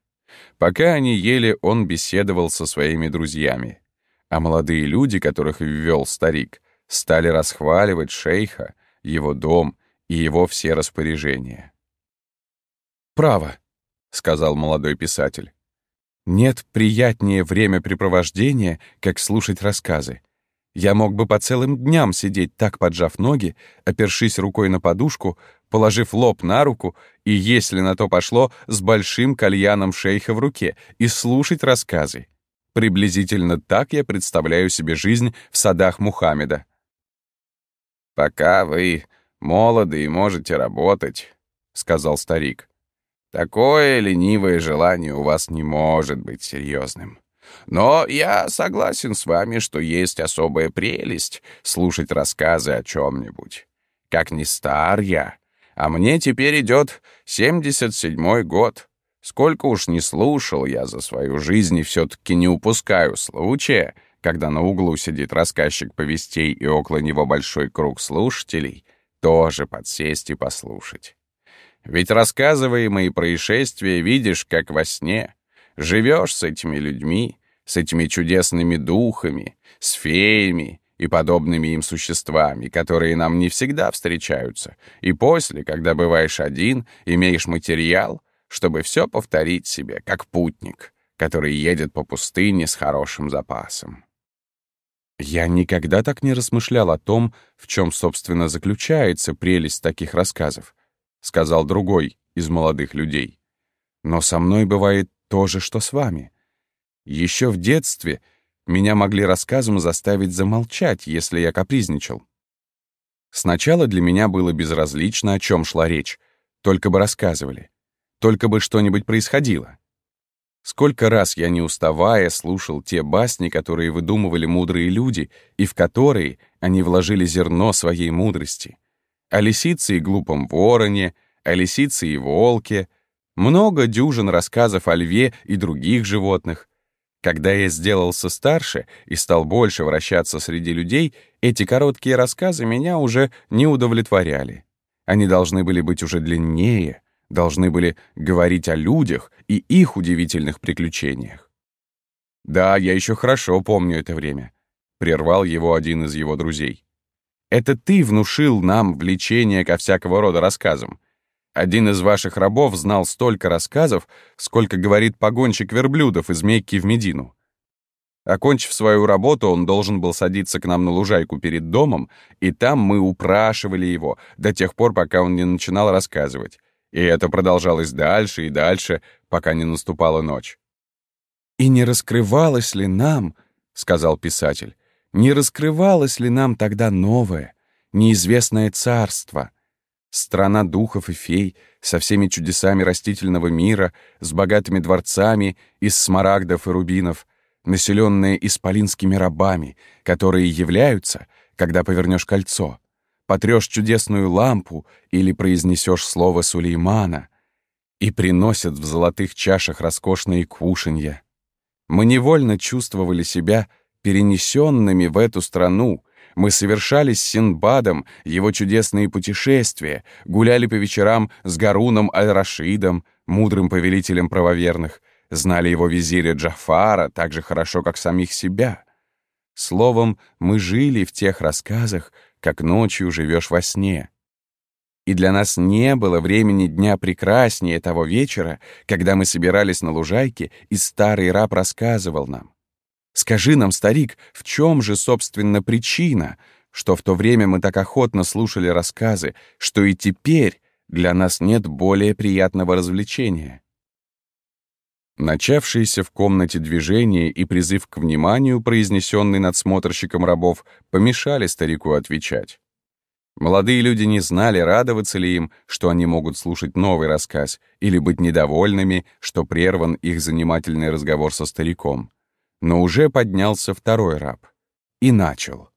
Пока они ели, он беседовал со своими друзьями, а молодые люди, которых ввел старик, стали расхваливать шейха, его дом и его все распоряжения. «Право», — сказал молодой писатель. «Нет приятнее времяпрепровождения, как слушать рассказы. Я мог бы по целым дням сидеть так, поджав ноги, опершись рукой на подушку, положив лоб на руку и, если на то пошло, с большим кальяном шейха в руке и слушать рассказы. Приблизительно так я представляю себе жизнь в садах Мухаммеда. «Пока вы молоды и можете работать», — сказал старик. «Такое ленивое желание у вас не может быть серьезным. Но я согласен с вами, что есть особая прелесть слушать рассказы о чем-нибудь. Как ни стар я, а мне теперь идет 77-й год. Сколько уж не слушал я за свою жизнь и все-таки не упускаю случая, когда на углу сидит рассказчик повестей и около него большой круг слушателей, тоже подсесть и послушать. Ведь рассказываемые происшествия видишь, как во сне. Живешь с этими людьми, с этими чудесными духами, с феями и подобными им существами, которые нам не всегда встречаются, и после, когда бываешь один, имеешь материал, чтобы все повторить себе, как путник, который едет по пустыне с хорошим запасом. Я никогда так не размышлял о том, в чем, собственно, заключается прелесть таких рассказов, сказал другой из молодых людей. Но со мной бывает то же, что с вами. Еще в детстве меня могли рассказом заставить замолчать, если я капризничал. Сначала для меня было безразлично, о чем шла речь, только бы рассказывали, только бы что-нибудь происходило. Сколько раз я, не уставая, слушал те басни, которые выдумывали мудрые люди, и в которые они вложили зерно своей мудрости. О лисице и глупом вороне, о лисице и волке, много дюжин рассказов о льве и других животных. Когда я сделался старше и стал больше вращаться среди людей, эти короткие рассказы меня уже не удовлетворяли. Они должны были быть уже длиннее, должны были говорить о людях и их удивительных приключениях. «Да, я еще хорошо помню это время», — прервал его один из его друзей. «Это ты внушил нам влечение ко всякого рода рассказам. Один из ваших рабов знал столько рассказов, сколько говорит погонщик верблюдов из Мекки в Медину. Окончив свою работу, он должен был садиться к нам на лужайку перед домом, и там мы упрашивали его до тех пор, пока он не начинал рассказывать. И это продолжалось дальше и дальше, пока не наступала ночь. «И не раскрывалось ли нам, — сказал писатель, — не раскрывалось ли нам тогда новое, неизвестное царство, Страна духов и фей со всеми чудесами растительного мира, с богатыми дворцами из смарагдов и рубинов, населенная исполинскими рабами, которые являются, когда повернешь кольцо, потрешь чудесную лампу или произнесешь слово Сулеймана и приносят в золотых чашах роскошные кушанья. Мы невольно чувствовали себя перенесенными в эту страну, мы совершали с Синдбадом его чудесные путешествия, гуляли по вечерам с Гаруном Аль-Рашидом, мудрым повелителем правоверных, знали его визиря Джафара так же хорошо, как самих себя. Словом, мы жили в тех рассказах, как ночью живешь во сне. И для нас не было времени дня прекраснее того вечера, когда мы собирались на лужайке, и старый раб рассказывал нам. Скажи нам, старик, в чем же, собственно, причина, что в то время мы так охотно слушали рассказы, что и теперь для нас нет более приятного развлечения? Начавшиеся в комнате движение и призыв к вниманию, произнесенный надсмотрщиком рабов, помешали старику отвечать. Молодые люди не знали, радоваться ли им, что они могут слушать новый рассказ, или быть недовольными, что прерван их занимательный разговор со стариком. Но уже поднялся второй раб и начал.